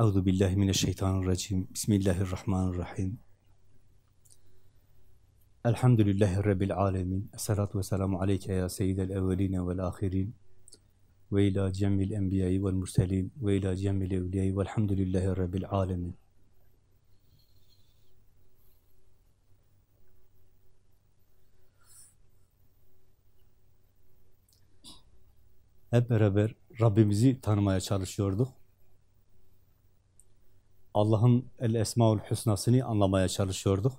Euzu billahi mineşşeytanirracim. Bismillahirrahmanirrahim. Elhamdülillahi rabbil alamin. Essalatu vesselamu aleyke ya seyyidel evvelin ve'l ahirin. Ve ila cemil enbiya'i ve'l murselin ve ila cemil evliya'i ve'lhamdülillahi rabbil alamin. Hep beraber Rabbimizi tanımaya çalışıyorduk. Allah'ın el esmaül hüsnasını anlamaya çalışıyorduk.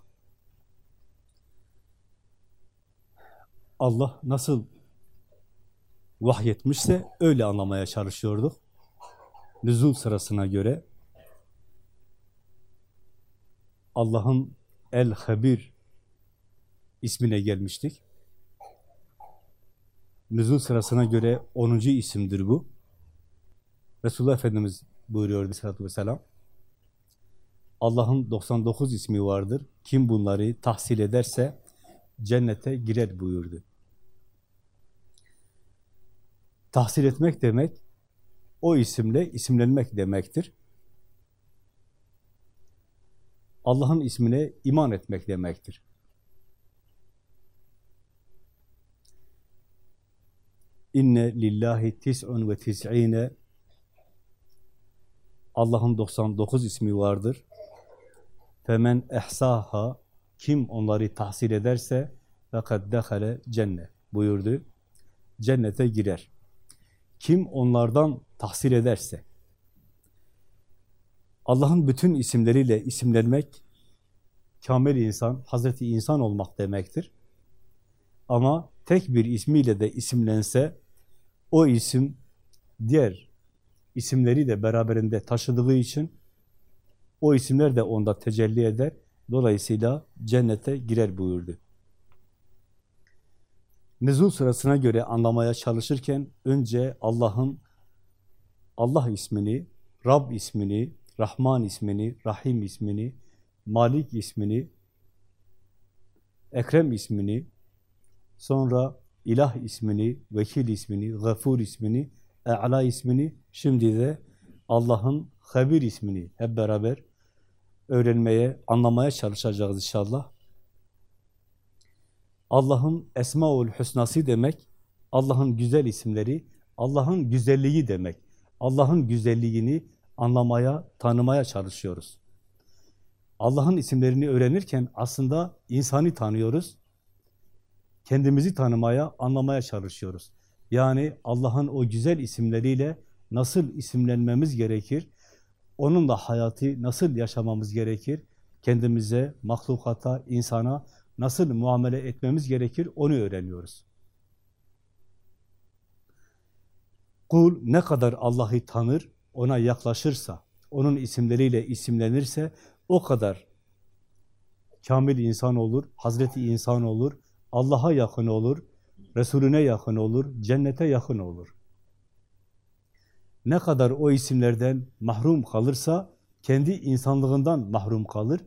Allah nasıl vahyetmişse öyle anlamaya çalışıyorduk. Nüzul sırasına göre Allah'ın El-Habir ismine gelmiştik. Nüzul sırasına göre 10. isimdir bu. Resulullah Efendimiz buyuruyor Aleyhisselatü Vesselam. Allah'ın 99 ismi vardır. Kim bunları tahsil ederse cennete girer buyurdu. Tahsil etmek demek, o isimle isimlenmek demektir. Allah'ın ismine iman etmek demektir. İnne lillahi tis'un ve tis'ine Allah'ın 99 ismi vardır. Femen ehsaha kim onları tahsil ederse fakat dehale cennet buyurdu. Cennete girer. Kim onlardan tahsil ederse Allah'ın bütün isimleriyle isimlenmek kamil insan, Hazreti insan olmak demektir. Ama tek bir ismiyle de isimlense o isim diğer isimleri de beraberinde taşıdığı için o isimler de onda tecelli eder. Dolayısıyla cennete girer buyurdu. Nüzul sırasına göre anlamaya çalışırken önce Allah'ın Allah ismini, Rab ismini, Rahman ismini, Rahim ismini, Malik ismini, Ekrem ismini, sonra İlah ismini, Vekil ismini, Gafur ismini, E'la ismini, şimdi de Allah'ın Habir ismini hep beraber öğrenmeye, anlamaya çalışacağız inşallah. Allah'ın Esmaül Hüsnası demek, Allah'ın güzel isimleri, Allah'ın güzelliği demek. Allah'ın güzelliğini anlamaya, tanımaya çalışıyoruz. Allah'ın isimlerini öğrenirken aslında insanı tanıyoruz. Kendimizi tanımaya, anlamaya çalışıyoruz. Yani Allah'ın o güzel isimleriyle nasıl isimlenmemiz gerekir? Onunla hayatı nasıl yaşamamız gerekir? Kendimize, mahlukata, insana nasıl muamele etmemiz gerekir? Onu öğreniyoruz. Kul ne kadar Allah'ı tanır, ona yaklaşırsa, onun isimleriyle isimlenirse o kadar kamil insan olur, Hazreti insan olur, Allah'a yakın olur, Resulüne yakın olur, cennete yakın olur. Ne kadar o isimlerden mahrum kalırsa, kendi insanlığından mahrum kalır,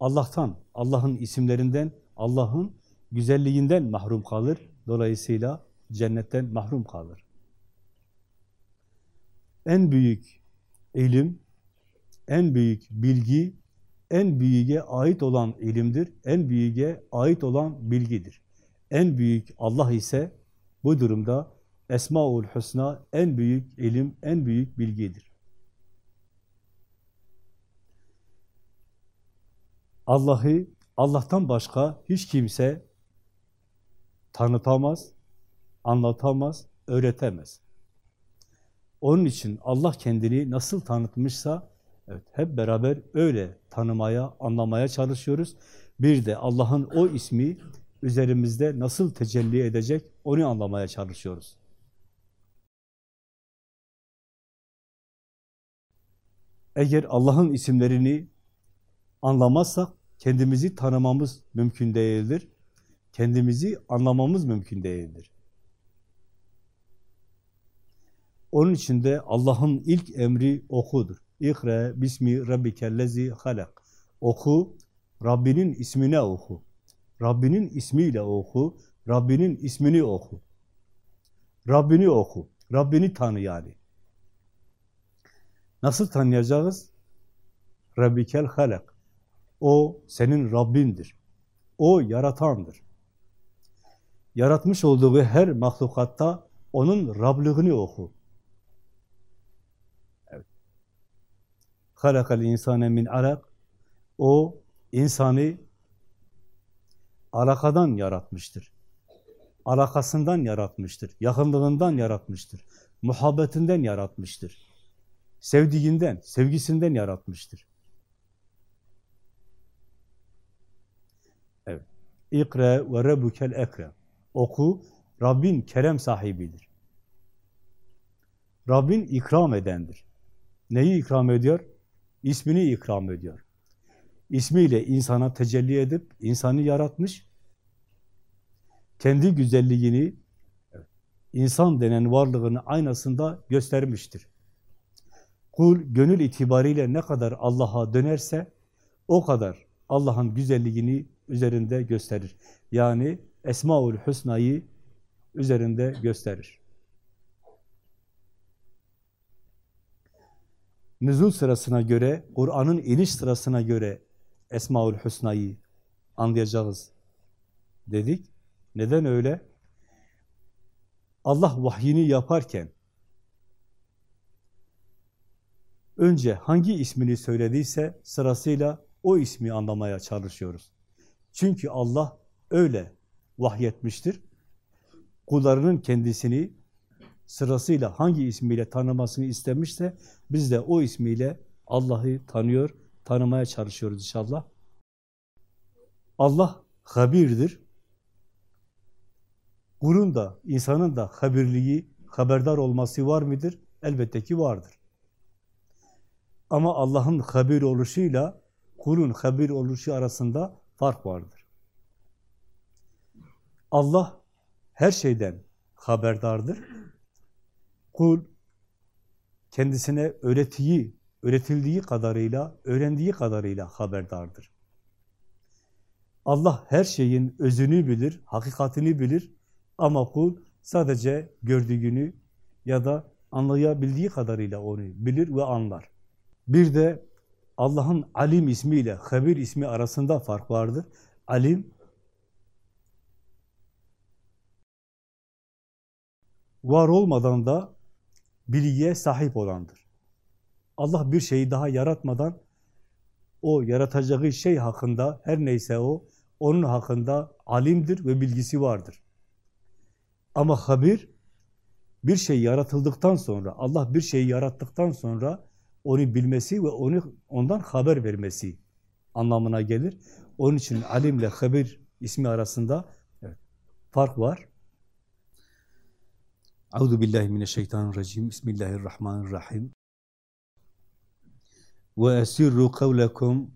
Allah'tan, Allah'ın isimlerinden, Allah'ın güzelliğinden mahrum kalır. Dolayısıyla cennetten mahrum kalır. En büyük ilim, en büyük bilgi, en büyüğe ait olan ilimdir, en büyüğe ait olan bilgidir. En büyük Allah ise bu durumda Esmaül Hüsna en büyük ilim, en büyük bilgidir. Allah'ı Allah'tan başka hiç kimse tanıtamaz, anlatamaz, öğretemez. Onun için Allah kendini nasıl tanıtmışsa evet, hep beraber öyle tanımaya, anlamaya çalışıyoruz. Bir de Allah'ın o ismi üzerimizde nasıl tecelli edecek onu anlamaya çalışıyoruz. Eğer Allah'ın isimlerini anlamazsak kendimizi tanımamız mümkün değildir. Kendimizi anlamamız mümkün değildir. Onun için de Allah'ın ilk emri okudur. İkra bismi rabbikellezi halak. Oku, Rabbinin ismine oku. Rabbinin ismiyle oku, Rabbinin ismini oku. Rabbini oku, Rabbini tanı yani. Nasıl tanıyacağız? Rabbikel halak. O senin Rabbindir. O yaratandır. Yaratmış olduğu her mahlukatta onun Rablığını oku. Evet. Halakal insane min alak. O insanı alakadan yaratmıştır. Alakasından yaratmıştır. Yakınlığından yaratmıştır. Muhabbetinden yaratmıştır. Sevdiğinden, sevgisinden yaratmıştır. Evet. İkra ve rabbukel ekrem. Oku, Rabbin kerem sahibidir. Rabbin ikram edendir. Neyi ikram ediyor? İsmini ikram ediyor. İsmiyle insana tecelli edip insanı yaratmış. Kendi güzelliğini, insan denen varlığını aynasında göstermiştir. Kul gönül itibariyle ne kadar Allah'a dönerse o kadar Allah'ın güzelliğini üzerinde gösterir. Yani Esmaül Hüsna'yı üzerinde gösterir. Nüzul sırasına göre, Kur'an'ın iniş sırasına göre Esmaül Hüsna'yı anlayacağız dedik. Neden öyle? Allah vahyini yaparken önce hangi ismini söylediyse sırasıyla o ismi anlamaya çalışıyoruz. Çünkü Allah öyle vahyetmiştir. Kullarının kendisini sırasıyla hangi ismiyle tanımasını istemişse biz de o ismiyle Allah'ı tanıyor, tanımaya çalışıyoruz inşallah. Allah habirdir. Kulun da, insanın da habirliği, haberdar olması var mıdır? Elbette ki vardır. Ama Allah'ın habir oluşuyla kulun habir oluşu arasında fark vardır. Allah her şeyden haberdardır. Kul kendisine öğretiyi, öğretildiği kadarıyla, öğrendiği kadarıyla haberdardır. Allah her şeyin özünü bilir, hakikatini bilir ama kul sadece gördüğünü ya da anlayabildiği kadarıyla onu bilir ve anlar. Bir de Allah'ın alim ismiyle habir ismi arasında fark vardır. Alim, var olmadan da bilgiye sahip olandır. Allah bir şeyi daha yaratmadan o yaratacağı şey hakkında her neyse o, onun hakkında alimdir ve bilgisi vardır. Ama habir, bir şey yaratıldıktan sonra, Allah bir şeyi yarattıktan sonra onu bilmesi ve onu ondan haber vermesi anlamına gelir. Onun için alimle habir ismi arasında evet, fark var. Euzu billahi mineşşeytanirracim. Bismillahirrahmanirrahim. Ve esirru kavlekum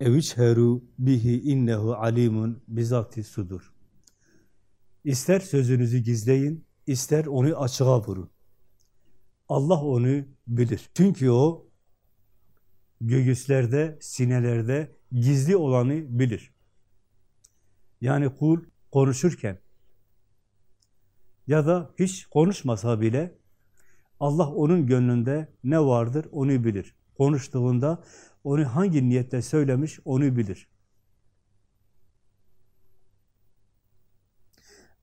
evicheru bihi innehu alimun bizati sudur. İster sözünüzü gizleyin, ister onu açığa vurun. Allah onu bilir. Çünkü o göğüslerde, sinelerde gizli olanı bilir. Yani kul konuşurken ya da hiç konuşmasa bile Allah onun gönlünde ne vardır onu bilir. Konuştuğunda onu hangi niyetle söylemiş onu bilir.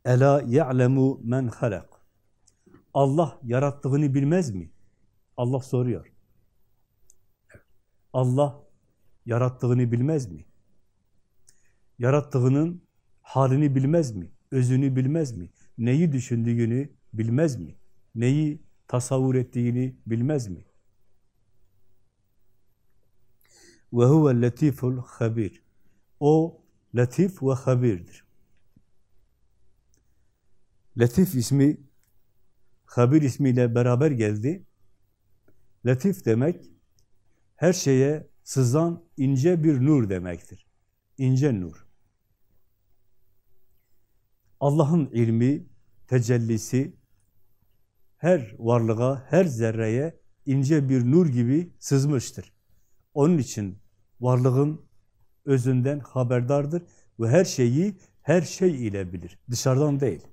Ela ya'lemu men halak. Allah yarattığını bilmez mi? Allah soruyor. Allah yarattığını bilmez mi? Yarattığının halini bilmez mi? Özünü bilmez mi? Neyi düşündüğünü bilmez mi? Neyi tasavvur ettiğini bilmez mi? Ve huvel latiful habir. O latif ve habirdir. Latif ismi Habir ismiyle beraber geldi. Latif demek her şeye sızan ince bir nur demektir. İnce nur. Allah'ın ilmi, tecellisi her varlığa, her zerreye ince bir nur gibi sızmıştır. Onun için varlığın özünden haberdardır ve her şeyi her şey ile bilir. Dışarıdan değil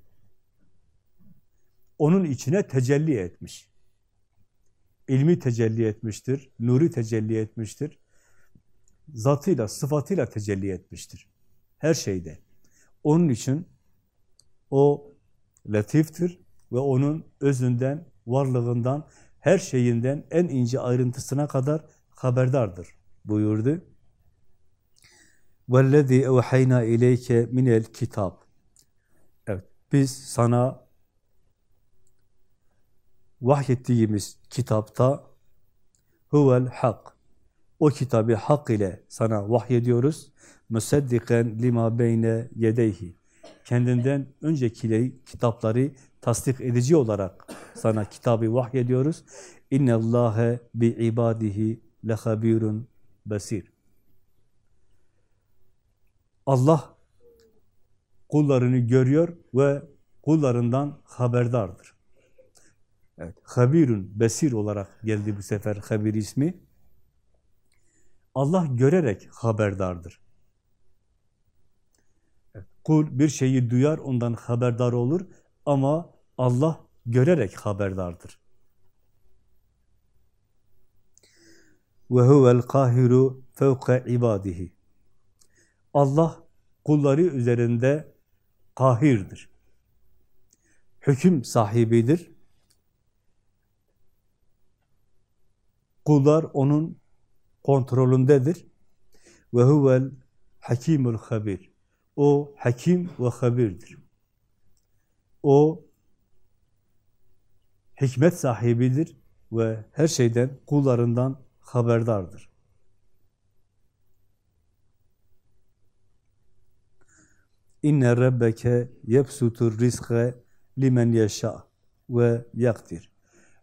onun içine tecelli etmiş. İlmi tecelli etmiştir, nuru tecelli etmiştir. zatıyla, sıfatıyla tecelli etmiştir. Her şeyde. Onun için o latiftir ve onun özünden, varlığından, her şeyinden en ince ayrıntısına kadar haberdardır buyurdu. وَالَّذ۪ي اَوْحَيْنَا اِلَيْكَ minel kitap. Evet, biz sana vahyettiğimiz kitapta huvel hak. O kitabı hak ile sana vahyediyoruz. Müseddiken lima beyne yedeyhi. Kendinden öncekileri, kitapları tasdik edici olarak sana kitabı vahyediyoruz. İnne Allahe bi ibadihi lehabirun basir. Allah kullarını görüyor ve kullarından haberdardır. Evet, habirun, besir olarak geldi bu sefer habir ismi. Allah görerek haberdardır. Evet, kul bir şeyi duyar, ondan haberdar olur ama Allah görerek haberdardır. Ve huvel kahiru fevka ibadihi. Allah kulları üzerinde kahirdir. Hüküm sahibidir. Kullar onun kontrolündedir. Ve huvel hakimul habir. O hakim ve habirdir. O hikmet sahibidir ve her şeyden kullarından haberdardır. İnne rabbeke yebsutur rizke limen yeşâ ve yaktir.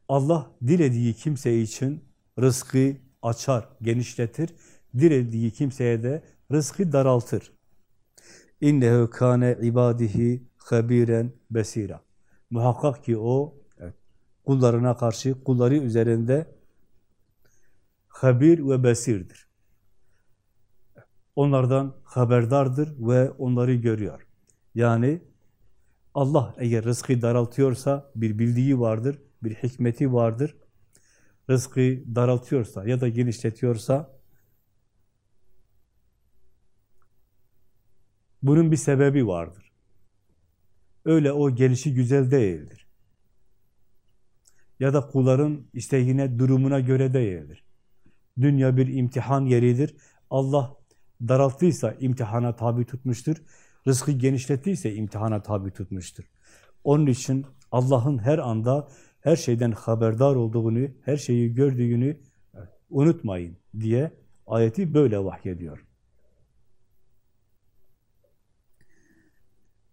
Allah dilediği kimse için rızkı açar, genişletir. Dilediği kimseye de rızkı daraltır. İnnehu kâne ibadihi habiren besira. Muhakkak ki o kullarına karşı, kulları üzerinde habir ve besirdir. Onlardan haberdardır ve onları görüyor. Yani Allah eğer rızkı daraltıyorsa bir bildiği vardır, bir hikmeti vardır. Rızkı daraltıyorsa ya da genişletiyorsa bunun bir sebebi vardır. Öyle o gelişi güzel değildir. Ya da kulların isteğine, durumuna göre değildir. Dünya bir imtihan yeridir. Allah daralttıysa imtihana tabi tutmuştur. Rızkı genişlettiyse imtihana tabi tutmuştur. Onun için Allah'ın her anda her şeyden haberdar olduğunu, her şeyi gördüğünü unutmayın diye ayeti böyle vahyediyor.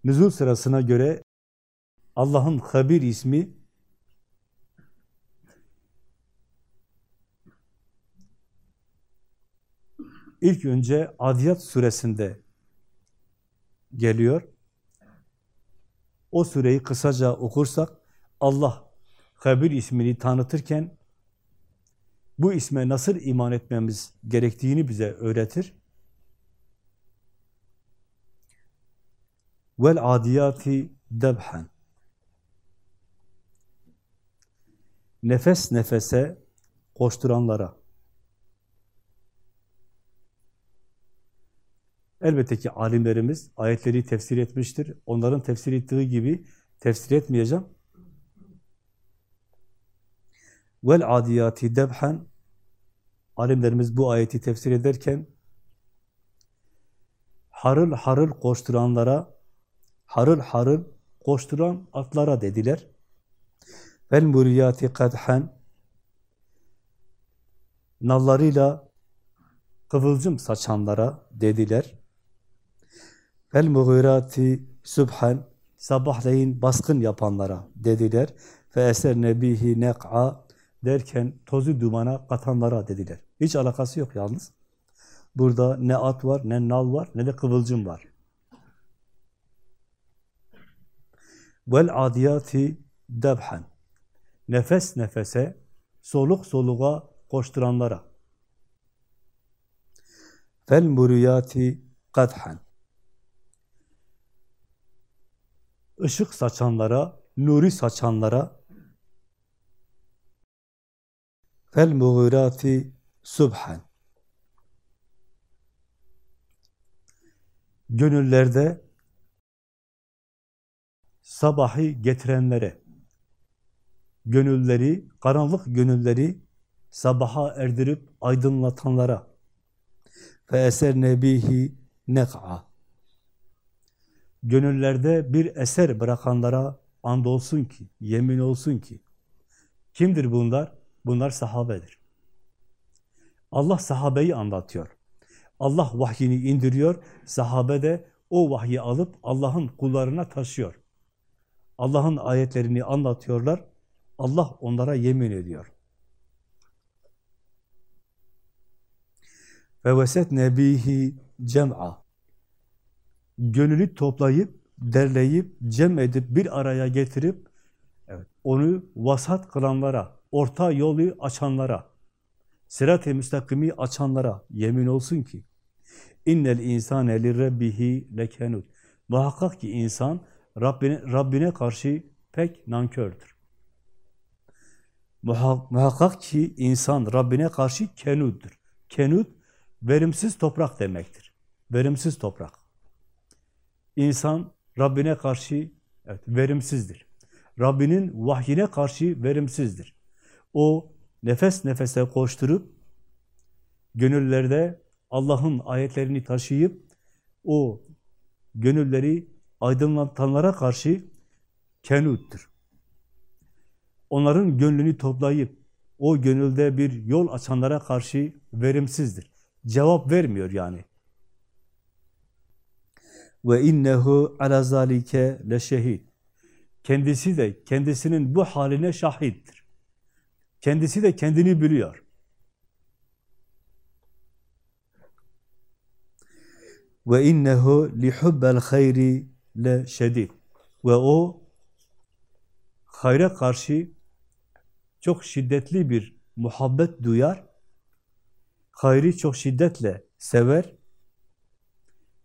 Nüzul sırasına göre Allah'ın Habir ismi ilk önce Adiyat suresinde geliyor. O sureyi kısaca okursak Allah Habir ismini tanıtırken bu isme nasıl iman etmemiz gerektiğini bize öğretir. Vel adiyati debhen Nefes nefese koşturanlara Elbette ki alimlerimiz ayetleri tefsir etmiştir. Onların tefsir ettiği gibi tefsir etmeyeceğim. Vel adiyati debhen alimlerimiz bu ayeti tefsir ederken harıl harıl koşturanlara harıl harıl koşturan atlara dediler. Vel muriyati kadhen nallarıyla kıvılcım saçanlara dediler. Vel muğirati subhan sabahleyin baskın yapanlara dediler. Fe eser nebihi nek'a derken tozu dumana katanlara dediler. Hiç alakası yok yalnız. Burada ne at var, ne nal var, ne de kıvılcım var. Vel adiyati debhan. Nefes nefese, soluk soluğa koşturanlara. Fel muriyati kadhan. Işık saçanlara, nuri saçanlara, fel muğirati subhan. Gönüllerde sabahı getirenlere, gönülleri, karanlık gönülleri sabaha erdirip aydınlatanlara. Ve eser nebihi nek'a. Gönüllerde bir eser bırakanlara andolsun ki, yemin olsun ki kimdir bunlar? Bunlar sahabedir. Allah sahabeyi anlatıyor. Allah vahyini indiriyor, sahabe de o vahyi alıp Allah'ın kullarına taşıyor. Allah'ın ayetlerini anlatıyorlar, Allah onlara yemin ediyor. Ve veset nebihi cem'a gönülü toplayıp, derleyip, cem edip, bir araya getirip evet, onu vasat kılanlara, orta yolu açanlara, sırat-ı müstakimi açanlara yemin olsun ki innel insane li rabbihi lekenud. Muhakkak ki insan Rabbine, Rabbine karşı pek nankördür. Muhakkak ki insan Rabbine karşı kenuddur. Kenud, verimsiz toprak demektir. Verimsiz toprak. İnsan Rabbine karşı evet, verimsizdir. Rabbinin vahyine karşı verimsizdir. O nefes nefese koşturup gönüllerde Allah'ın ayetlerini taşıyıp o gönülleri aydınlatanlara karşı kenuttur. Onların gönlünü toplayıp o gönülde bir yol açanlara karşı verimsizdir. Cevap vermiyor yani. Ve innehu ala zalike leşehid. Kendisi de kendisinin bu haline şahittir. Kendisi de kendini biliyor. Ve innehu li hubbel hayri le şedid. Ve o hayra karşı çok şiddetli bir muhabbet duyar. Hayri çok şiddetle sever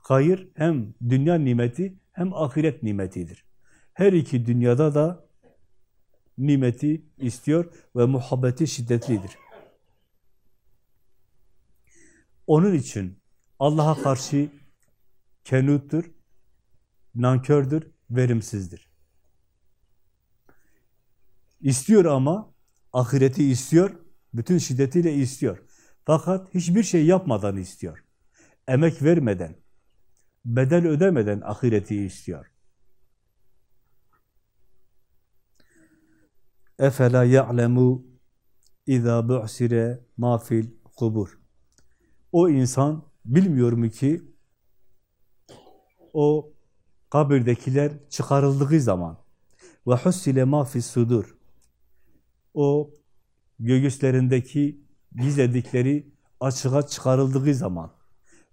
Hayır hem dünya nimeti hem ahiret nimetidir. Her iki dünyada da nimeti istiyor ve muhabbeti şiddetlidir. Onun için Allah'a karşı kenuttur, nankördür, verimsizdir. İstiyor ama ahireti istiyor, bütün şiddetiyle istiyor. Fakat hiçbir şey yapmadan istiyor. Emek vermeden, bedel ödemeden ahireti istiyor. Efela ya'lemu iza bu'sire ma fil kubur. O insan bilmiyor mu ki o kabirdekiler çıkarıldığı zaman ve hussile ma fis sudur. O göğüslerindeki gizledikleri açığa çıkarıldığı zaman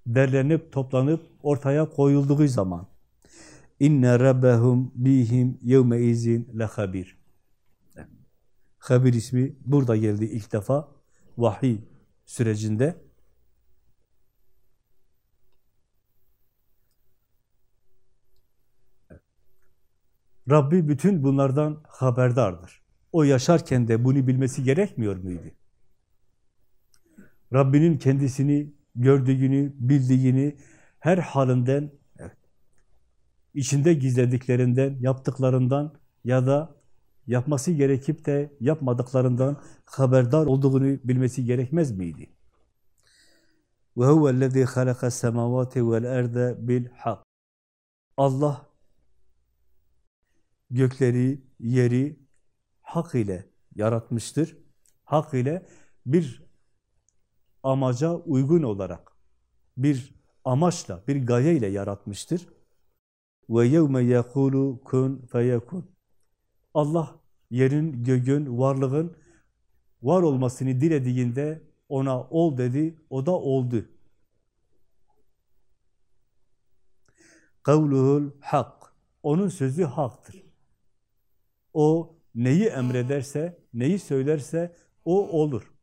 derlenip toplanıp ortaya koyulduğu zaman inne rabbehum bihim yevme izin lehabir. Habir ismi burada geldi ilk defa vahiy sürecinde. Rabbi bütün bunlardan haberdardır. O yaşarken de bunu bilmesi gerekmiyor muydu? Rabbinin kendisini gördüğünü, bildiğini, her halinden, içinde gizlediklerinden, yaptıklarından ya da yapması gerekip de yapmadıklarından haberdar olduğunu bilmesi gerekmez miydi? وَهُوَ الَّذ۪ي خَلَقَ السَّمَاوَاتِ وَالْاَرْضَ بِالْحَقِّ Allah gökleri, yeri hak ile yaratmıştır. Hak ile bir amaca uygun olarak, bir amaçla, bir gaye ile yaratmıştır. Ve yevme yekulu kun feyekun. Allah yerin, gögün, varlığın var olmasını dilediğinde ona ol dedi, o da oldu. Kavluhul hak. Onun sözü haktır. O neyi emrederse, neyi söylerse o olur.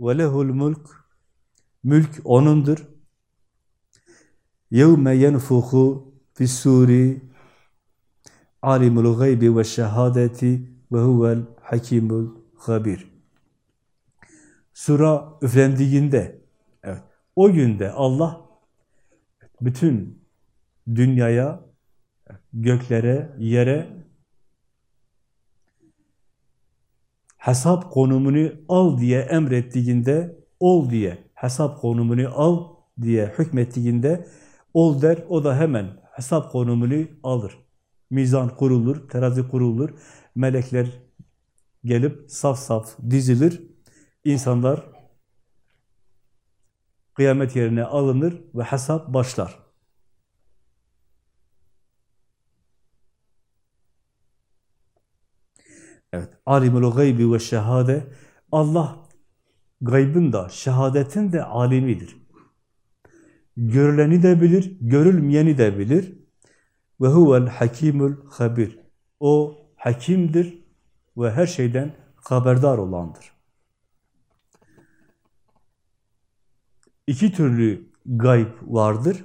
Ve lehul mulk. Mülk onundur. Yevme yenfuhu fissuri alimul gaybi ve şehadeti ve huvel hakimul habir. Sura üflendiğinde, evet, o günde Allah bütün dünyaya, göklere, yere hesap konumunu al diye emrettiğinde, ol diye hesap konumunu al diye hükmettiğinde, ol der, o da hemen hesap konumunu alır. Mizan kurulur, terazi kurulur, melekler gelip saf saf dizilir, insanlar kıyamet yerine alınır ve hesap başlar. Evet. Alimul gaybi ve şehade. Allah gaybın da, şehadetin de alimidir. Görüleni de bilir, görülmeyeni de bilir. Ve huvel hakimul habir. O hakimdir ve her şeyden haberdar olandır. İki türlü gayb vardır.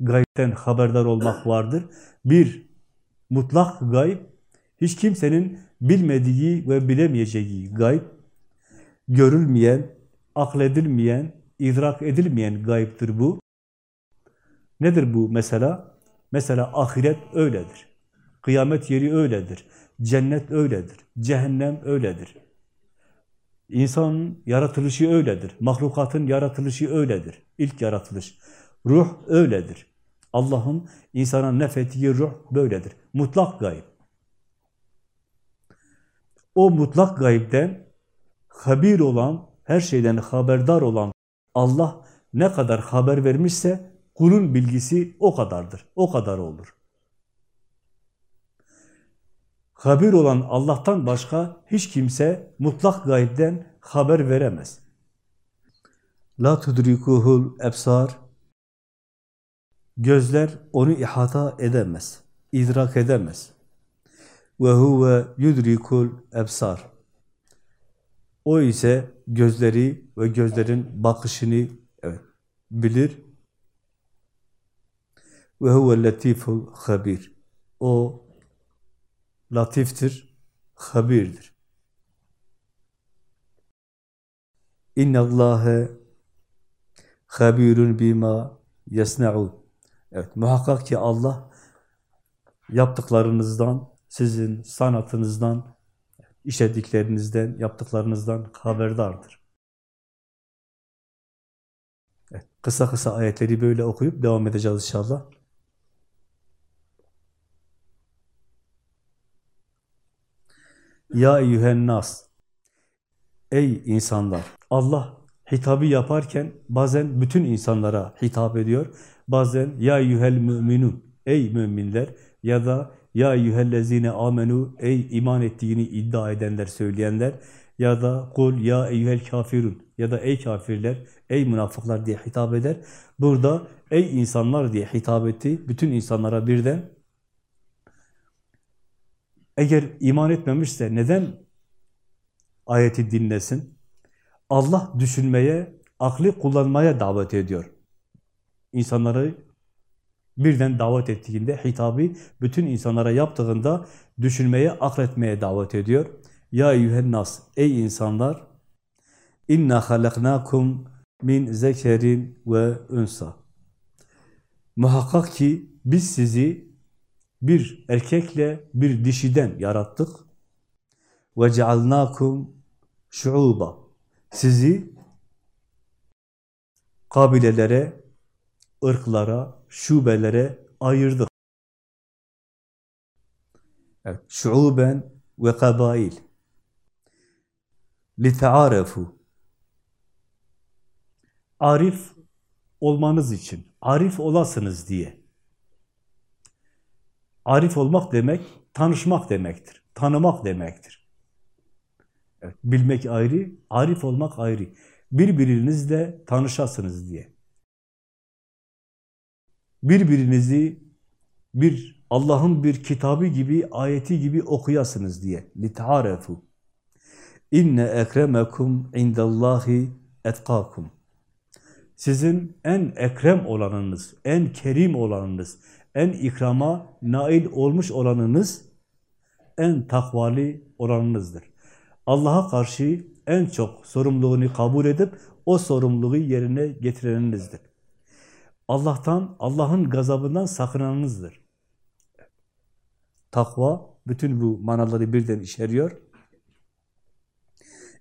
Gaybten haberdar olmak vardır. Bir, mutlak gayb, hiç kimsenin bilmediği ve bilemeyeceği gayb, görülmeyen, akledilmeyen, idrak edilmeyen gayiptir bu. Nedir bu mesela? Mesela ahiret öyledir. Kıyamet yeri öyledir. Cennet öyledir. Cehennem öyledir. İnsanın yaratılışı öyledir. Mahlukatın yaratılışı öyledir. İlk yaratılış. Ruh öyledir. Allah'ın insana nefettiği ruh böyledir. Mutlak gayb. O mutlak gaybden habir olan, her şeyden haberdar olan Allah ne kadar haber vermişse kulun bilgisi o kadardır. O kadar olur. Habir olan Allah'tan başka hiç kimse mutlak gaybden haber veremez. La tudrikuhul ebsar Gözler onu ihata edemez, idrak edemez. Ve huve yudrikul ebsar O ise gözleri ve gözlerin bakışını evet, bilir. Ve huve latiful habir. O latiftir, habirdir. İnna Allahe habirun bima yasnaun. Evet, muhakkak ki Allah yaptıklarınızdan, sizin sanatınızdan, işlediklerinizden, yaptıklarınızdan haberdardır. Evet, kısa kısa ayetleri böyle okuyup devam edeceğiz inşallah. Ya eyyühen nas Ey insanlar! Allah hitabı yaparken bazen bütün insanlara hitap ediyor. Bazen ya eyyühel müminun Ey müminler ya da ya eyyühellezine amenu ey iman ettiğini iddia edenler, söyleyenler ya da kul ya eyyühel kafirun ya da ey kafirler, ey münafıklar diye hitap eder. Burada ey insanlar diye hitap etti. Bütün insanlara birden eğer iman etmemişse neden ayeti dinlesin? Allah düşünmeye, aklı kullanmaya davet ediyor. İnsanları birden davet ettiğinde, hitabı bütün insanlara yaptığında düşünmeye, akletmeye davet ediyor. Ya eyyühennas, ey insanlar, inna halaknakum min zekerin ve unsa. Muhakkak ki biz sizi bir erkekle bir dişiden yarattık. Ve cealnakum şuuba. Sizi kabilelere, ırklara, şubelere ayırdık. Evet, şuuben ve kabail. Litearefu. Arif olmanız için, arif olasınız diye. Arif olmak demek, tanışmak demektir. Tanımak demektir. Evet, bilmek ayrı, arif olmak ayrı. Birbirinizle tanışasınız diye. Birbirinizi bir Allah'ın bir kitabı gibi, ayeti gibi okuyasınız diye. لِتَعَارَفُوا İnne ekremekum indallahi etkakum. Sizin en ekrem olanınız, en kerim olanınız, en ikrama nail olmuş olanınız, en takvali olanınızdır. Allah'a karşı en çok sorumluluğunu kabul edip o sorumluluğu yerine getireninizdir. Allah'tan, Allah'ın gazabından sakınanınızdır. Takva bütün bu manaları birden içeriyor.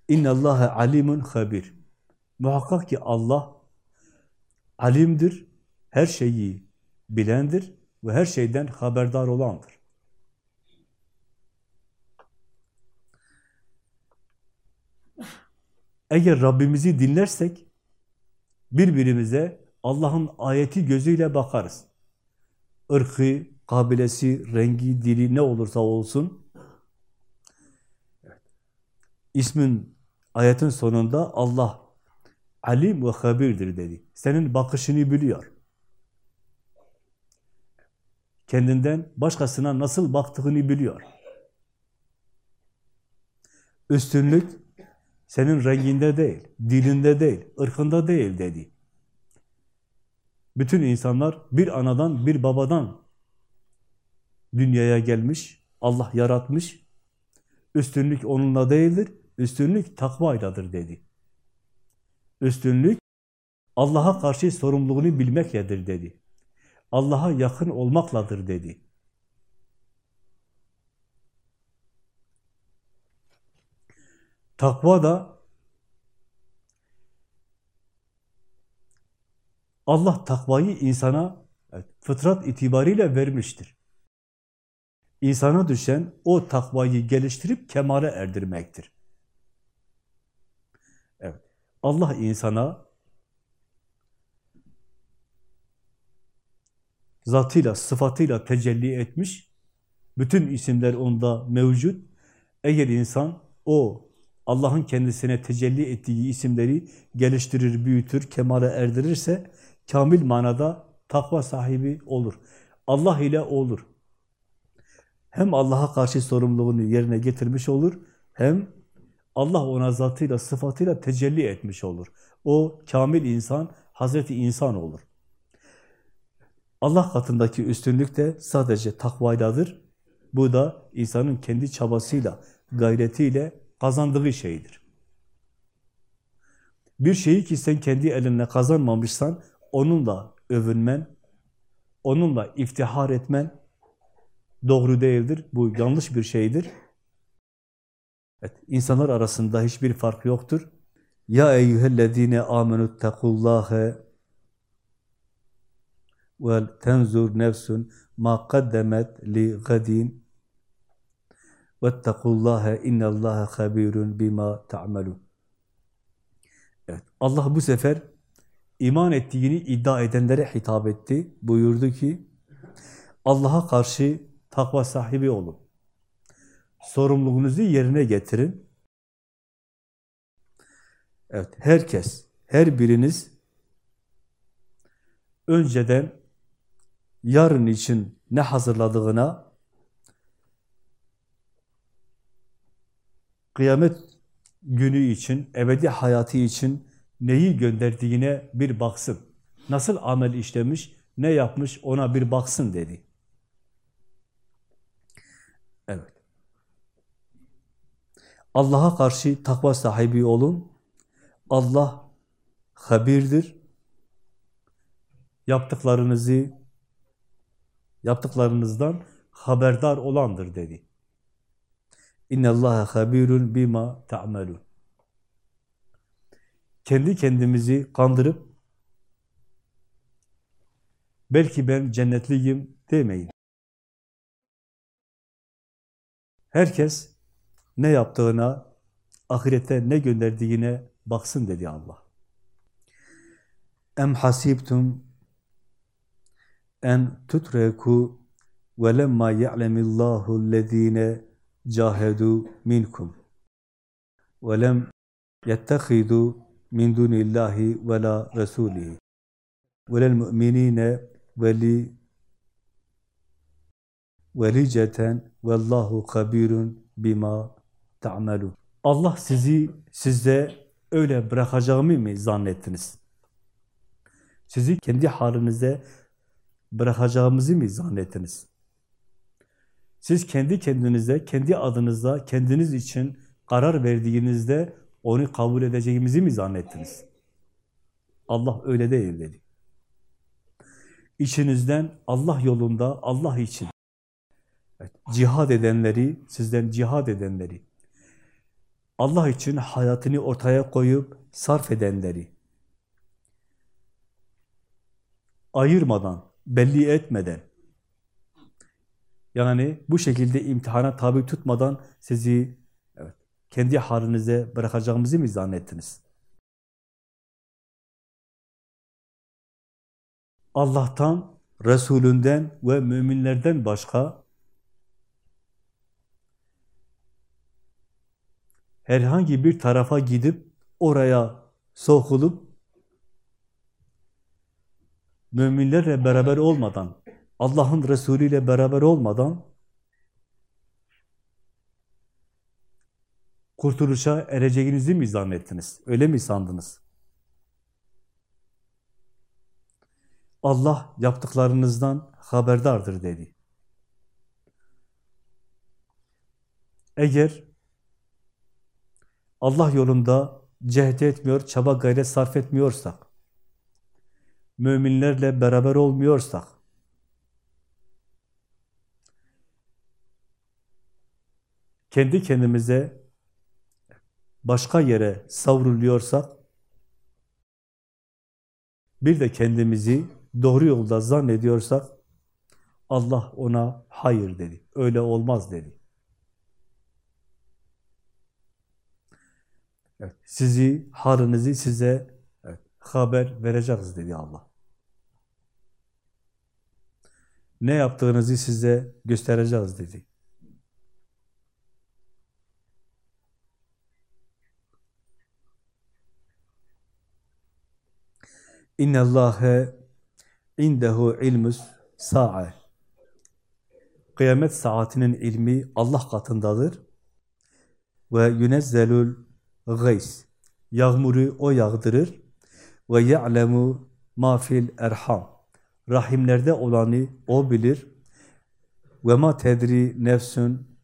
İnna Allaha alimun habir. Muhakkak ki Allah alimdir, her şeyi bilendir ve her şeyden haberdar olandır. Eğer Rabbimizi dinlersek birbirimize Allah'ın ayeti gözüyle bakarız. Irkı, kabilesi, rengi, dili ne olursa olsun ismin ayetin sonunda Allah alim ve habirdir dedi. Senin bakışını biliyor. Kendinden başkasına nasıl baktığını biliyor. Üstünlük senin renginde değil, dilinde değil, ırkında değil dedi. Bütün insanlar bir anadan, bir babadan dünyaya gelmiş, Allah yaratmış. Üstünlük onunla değildir, üstünlük takvayladır dedi. Üstünlük Allah'a karşı sorumluluğunu bilmekledir dedi. Allah'a yakın olmakladır dedi. Takva da Allah takvayı insana evet, fıtrat itibariyle vermiştir. İnsana düşen o takvayı geliştirip kemale erdirmektir. Evet. Allah insana zatıyla, sıfatıyla tecelli etmiş. Bütün isimler onda mevcut. Eğer insan o Allah'ın kendisine tecelli ettiği isimleri geliştirir, büyütür, kemale erdirirse kamil manada takva sahibi olur. Allah ile olur. Hem Allah'a karşı sorumluluğunu yerine getirmiş olur, hem Allah ona zatıyla, sıfatıyla tecelli etmiş olur. O kamil insan, Hazreti insan olur. Allah katındaki üstünlük de sadece takvayladır. Bu da insanın kendi çabasıyla, gayretiyle kazandığı şeydir. Bir şeyi ki sen kendi elinle kazanmamışsan, onunla övünmen, onunla iftihar etmen doğru değildir. Bu yanlış bir şeydir. Evet, insanlar arasında hiçbir fark yoktur. Ya eyyühellezine amenüttekullâhe vel tenzur nefsun ma kaddemet li gadin vettekullâhe innallâhe habirun bima ta'melun. Evet, Allah bu sefer iman ettiğini iddia edenlere hitap etti. Buyurdu ki, Allah'a karşı takva sahibi olun. Sorumluluğunuzu yerine getirin. Evet, herkes, her biriniz önceden yarın için ne hazırladığına, kıyamet günü için, ebedi hayatı için neyi gönderdiğine bir baksın. Nasıl amel işlemiş, ne yapmış ona bir baksın dedi. Evet. Allah'a karşı takva sahibi olun. Allah habirdir. Yaptıklarınızı yaptıklarınızdan haberdar olandır dedi. İnne Allah habirun bima ta'melun. Kendi kendimizi kandırıp belki ben cennetliyim demeyin. Herkes ne yaptığına, ahirette ne gönderdiğine baksın dedi Allah. Em hasibtum en tutreku ve lemma ya'lemillahu allazine cahedu minkum ve lem yettehidu min dunillahi ve la resulihi ve lel mu'minine veli veliceten vallahu kabirun bima ta'melun. Allah sizi sizde öyle bırakacağımı mı zannettiniz? Sizi kendi halinize bırakacağımızı mı zannettiniz? Siz kendi kendinize, kendi adınıza, kendiniz için karar verdiğinizde onu kabul edeceğimizi mi zannettiniz? Allah öyle değil dedi. içinizden Allah yolunda, Allah için evet, cihad edenleri, sizden cihad edenleri, Allah için hayatını ortaya koyup sarf edenleri, ayırmadan, belli etmeden, yani bu şekilde imtihana tabi tutmadan sizi evet, kendi halinize bırakacağımızı mı zannettiniz? Allah'tan, Resulünden ve müminlerden başka herhangi bir tarafa gidip oraya sokulup müminlerle beraber olmadan, Allah'ın Resulü ile beraber olmadan kurtuluşa ereceğinizi mi zannettiniz? Öyle mi sandınız? Allah yaptıklarınızdan haberdardır dedi. Eğer Allah yolunda cehd etmiyor, çaba gayret sarf etmiyorsak, müminlerle beraber olmuyorsak, kendi kendimize başka yere savruluyorsak, bir de kendimizi doğru yolda zannediyorsak, Allah ona hayır dedi. Öyle olmaz dedi. Evet, sizi, halinizi size haber vereceğiz dedi Allah. Ne yaptığınızı size göstereceğiz dedi. İnne Allahe indehu ilmus sa'a. Kıyamet saatinin ilmi Allah katındadır. Ve yunezzelul gays. Yağmuru o yağdırır. Ve ya'lemu ma fil erham. Rahimlerde olanı o bilir. Ve ma tedri nefsün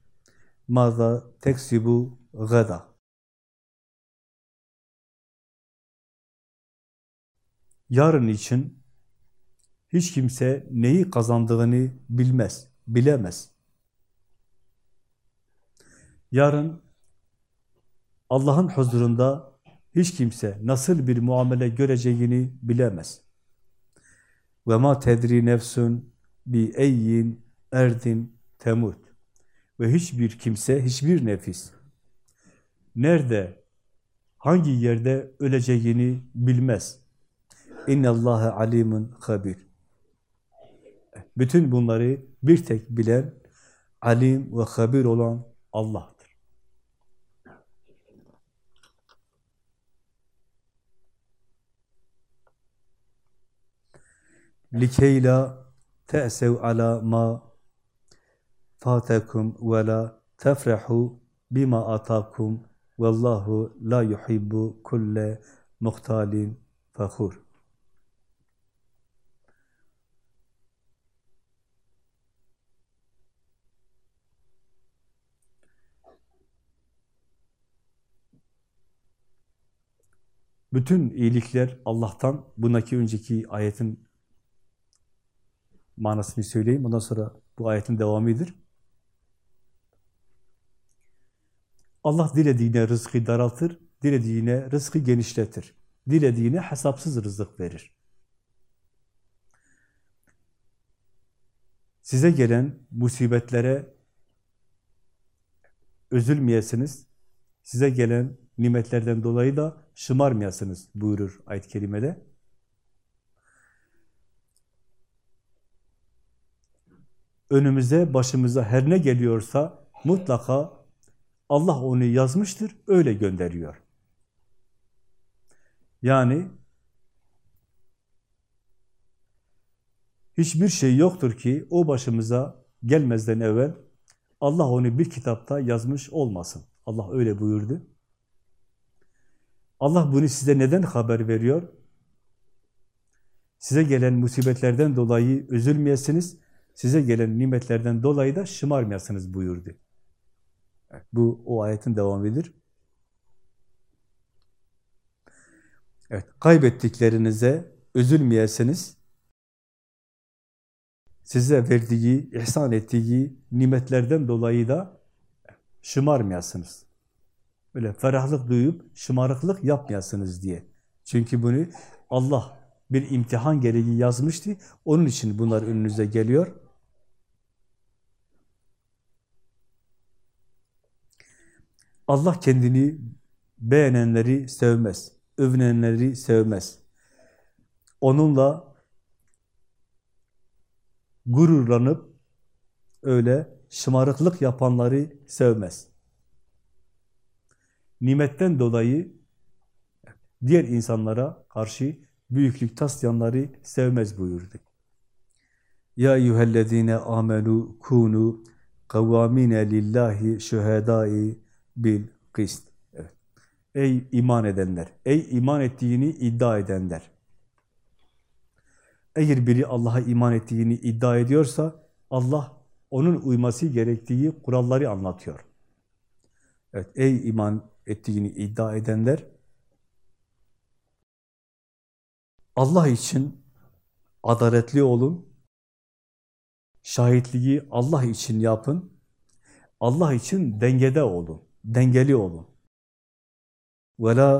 maza teksibu gada. Yarın için hiç kimse neyi kazandığını bilmez, bilemez. Yarın Allah'ın huzurunda hiç kimse nasıl bir muamele göreceğini bilemez. Ve ma tedri nefsun bi eyyin erdin temut. Ve hiçbir kimse, hiçbir nefis nerede, hangi yerde öleceğini bilmez. İnne Allahe alimun habir. Bütün bunları bir tek bilen, alim ve habir olan Allah'tır. Likeyla te'sev ala ma fatekum ve la tefrehu bima atakum vallahu la yuhibbu kulle muhtalin fakhur. Bütün iyilikler Allah'tan. Bundaki önceki ayetin manasını söyleyeyim. Ondan sonra bu ayetin devamıdır. Allah dilediğine rızkı daraltır, dilediğine rızkı genişletir. Dilediğine hesapsız rızık verir. Size gelen musibetlere üzülmeyesiniz. Size gelen nimetlerden dolayı da şımarmayasınız buyurur ayet-i kerimede. Önümüze, başımıza her ne geliyorsa mutlaka Allah onu yazmıştır, öyle gönderiyor. Yani hiçbir şey yoktur ki o başımıza gelmezden evvel Allah onu bir kitapta yazmış olmasın. Allah öyle buyurdu. Allah bunu size neden haber veriyor? Size gelen musibetlerden dolayı üzülmeyesiniz, size gelen nimetlerden dolayı da şımarmayasınız buyurdu. bu o ayetin devamıdır. Evet, kaybettiklerinize üzülmeyesiniz, size verdiği, ihsan ettiği nimetlerden dolayı da şımarmayasınız. Böyle ferahlık duyup şımarıklık yapmayasınız diye. Çünkü bunu Allah bir imtihan gereği yazmıştı. Onun için bunlar önünüze geliyor. Allah kendini beğenenleri sevmez, övünenleri sevmez. Onunla gururlanıp öyle şımarıklık yapanları sevmez. Nimetten dolayı diğer insanlara karşı büyüklük taslayanları sevmez buyurdu. Ya eyyühellezine amenu kunu kavvamine lillahi şühedai bil kist. Evet. Ey iman edenler, ey iman ettiğini iddia edenler. Eğer biri Allah'a iman ettiğini iddia ediyorsa Allah onun uyması gerektiği kuralları anlatıyor. Evet, ey iman ettiğini iddia edenler Allah için adaletli olun, şahitliği Allah için yapın, Allah için dengede olun, dengeli olun. وَلَا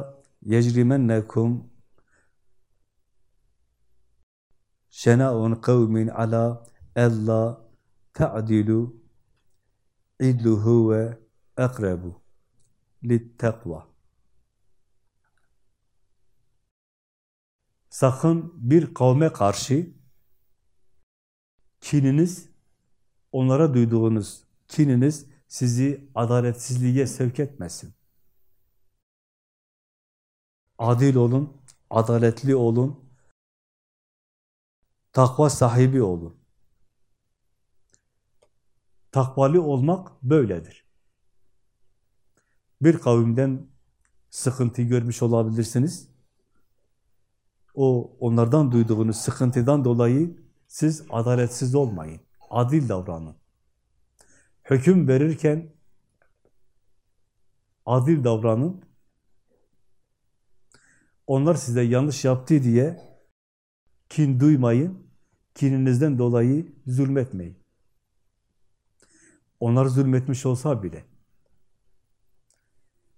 يَجْرِمَنَّكُمْ شَنَاءٌ قَوْمٍ عَلَى أَلَّا تَعْدِلُوا اِدْلُ هُوَ اَقْرَبُ لِلْتَقْوَى Sakın bir kavme karşı kininiz, onlara duyduğunuz kininiz sizi adaletsizliğe sevk etmesin. Adil olun, adaletli olun, takva sahibi olun. Takvalı olmak böyledir. Bir kavimden sıkıntı görmüş olabilirsiniz. O onlardan duyduğunuz sıkıntıdan dolayı siz adaletsiz olmayın. Adil davranın Hüküm verirken adil davranın. Onlar size yanlış yaptı diye kin duymayın. Kininizden dolayı zulmetmeyin. Onlar zulmetmiş olsa bile,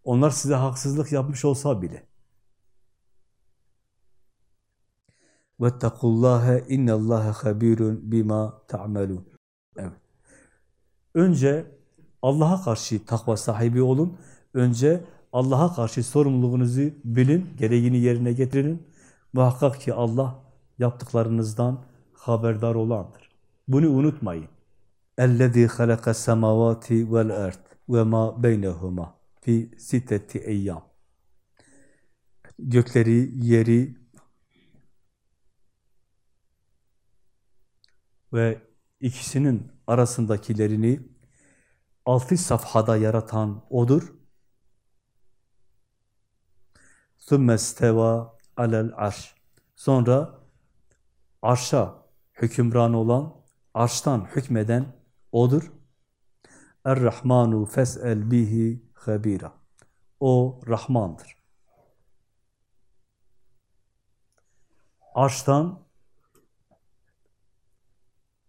onlar size haksızlık yapmış olsa bile, وَاتَّقُوا اللّٰهَ اِنَّ اللّٰهَ خَب۪يرٌ بِمَا تَعْمَلُونَ Evet. Önce Allah'a karşı takva sahibi olun. Önce Allah'a karşı sorumluluğunuzu bilin, gereğini yerine getirin. Muhakkak ki Allah yaptıklarınızdan haberdar olandır. Bunu unutmayın. اَلَّذ۪ي خَلَقَ السَّمَوَاتِ وَالْاَرْضِ وَمَا بَيْنَهُمَا fi sitteti eyyam. Gökleri, yeri ve ikisinin arasındakilerini altı safhada yaratan O'dur. ثُمَّ اسْتَوَى alel arş. Sonra arşa hükümran olan, arştan hükmeden O'dur. Er-Rahmanu fes'el bihi habira. O Rahmandır. Arştan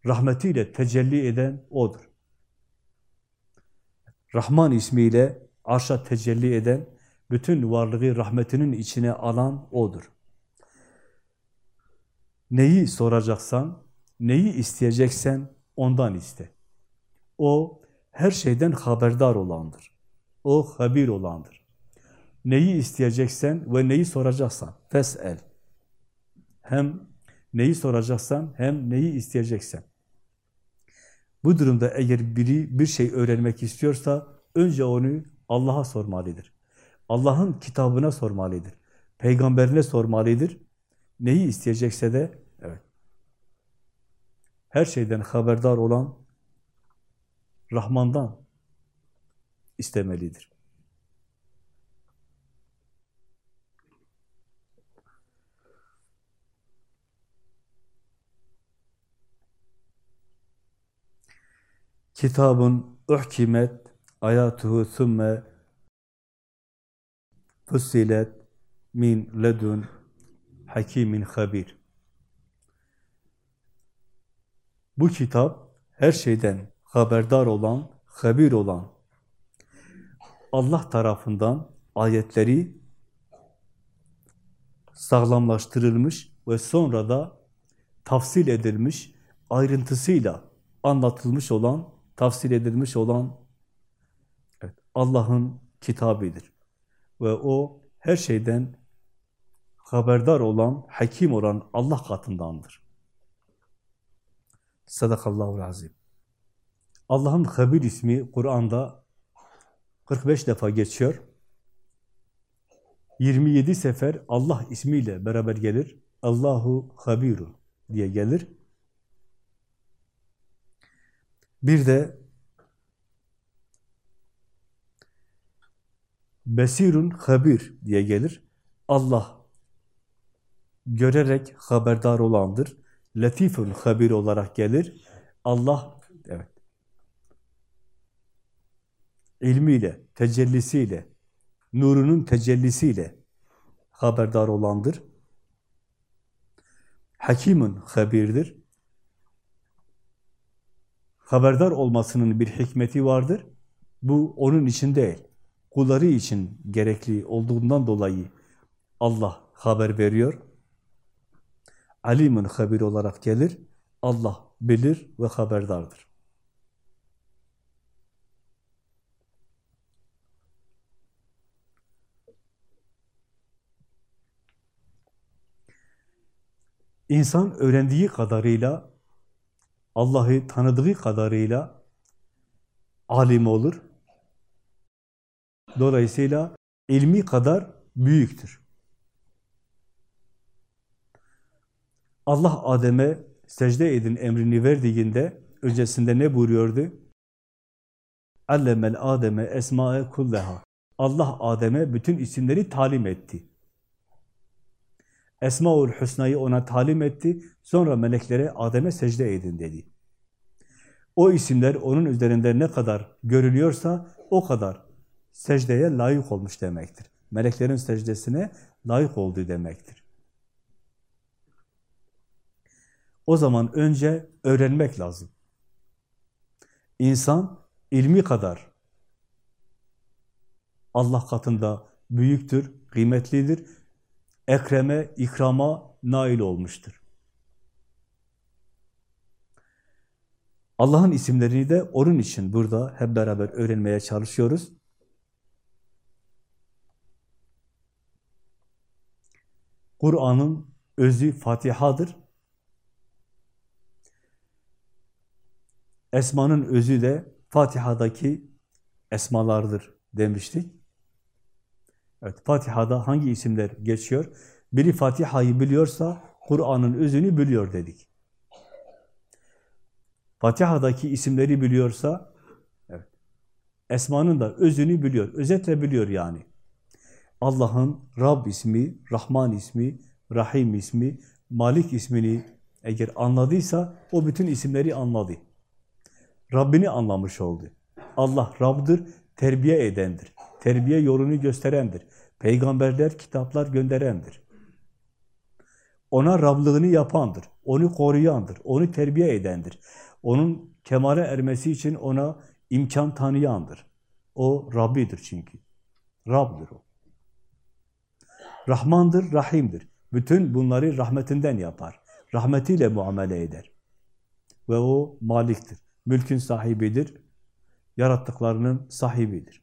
rahmetiyle tecelli eden O'dur. Rahman ismiyle arşa tecelli eden, bütün varlığı rahmetinin içine alan O'dur. Neyi soracaksan, neyi isteyeceksen ondan iste. O her şeyden haberdar olandır. O habir olandır. Neyi isteyeceksen ve neyi soracaksan, fes'el. Hem neyi soracaksan hem neyi isteyeceksen. Bu durumda eğer biri bir şey öğrenmek istiyorsa önce onu Allah'a sormalıdır. Allah'ın kitabına sormalıdır. Peygamberine sormalıdır. Neyi isteyecekse de evet. Her şeyden haberdar olan Rahman'dan istemelidir. Kitabın uhkimet ayatuhu thumme fussilet min ledun hakimin habir. Bu kitap her şeyden haberdar olan, habir olan Allah tarafından ayetleri sağlamlaştırılmış ve sonra da tafsil edilmiş, ayrıntısıyla anlatılmış olan, tafsil edilmiş olan evet, Allah'ın kitabıdır. Ve o her şeyden haberdar olan, hakim olan Allah katındandır. Sadakallahu azim. Allah'ın Habir ismi Kur'an'da 45 defa geçiyor. 27 sefer Allah ismiyle beraber gelir. Allahu Habirun diye gelir. Bir de Besirun Habir diye gelir. Allah görerek haberdar olandır. Latifun Habir olarak gelir. Allah evet ilmiyle, tecellisiyle, nurunun tecellisiyle haberdar olandır. Hakimun habirdir. Haberdar olmasının bir hikmeti vardır. Bu onun için değil, kulları için gerekli olduğundan dolayı Allah haber veriyor. Alimun habir olarak gelir. Allah bilir ve haberdardır. İnsan öğrendiği kadarıyla, Allah'ı tanıdığı kadarıyla alim olur. Dolayısıyla ilmi kadar büyüktür. Allah Adem'e secde edin emrini verdiğinde öncesinde ne buyuruyordu? Allemel Adem'e esma'e kulleha. Allah Adem'e bütün isimleri talim etti. Esmaül Hüsna'yı ona talim etti. Sonra meleklere Adem'e secde edin dedi. O isimler onun üzerinde ne kadar görülüyorsa o kadar secdeye layık olmuş demektir. Meleklerin secdesine layık olduğu demektir. O zaman önce öğrenmek lazım. İnsan ilmi kadar Allah katında büyüktür, kıymetlidir ekreme, ikrama nail olmuştur. Allah'ın isimlerini de onun için burada hep beraber öğrenmeye çalışıyoruz. Kur'an'ın özü Fatiha'dır. Esma'nın özü de Fatiha'daki esmalardır demiştik. Evet, Fatiha'da hangi isimler geçiyor? Biri Fatiha'yı biliyorsa Kur'an'ın özünü biliyor dedik. Fatiha'daki isimleri biliyorsa evet, Esma'nın da özünü biliyor. Özetle biliyor yani. Allah'ın Rab ismi, Rahman ismi, Rahim ismi, Malik ismini eğer anladıysa o bütün isimleri anladı. Rabbini anlamış oldu. Allah Rab'dır, terbiye edendir. Terbiye yolunu gösterendir. Peygamberler, kitaplar gönderendir. Ona Rablığını yapandır. Onu koruyandır. Onu terbiye edendir. Onun kemale ermesi için ona imkan tanıyandır. O Rabbidir çünkü. Rab'dır o. Rahmandır, Rahim'dir. Bütün bunları rahmetinden yapar. Rahmetiyle muamele eder. Ve o maliktir. Mülkün sahibidir. Yarattıklarının sahibidir.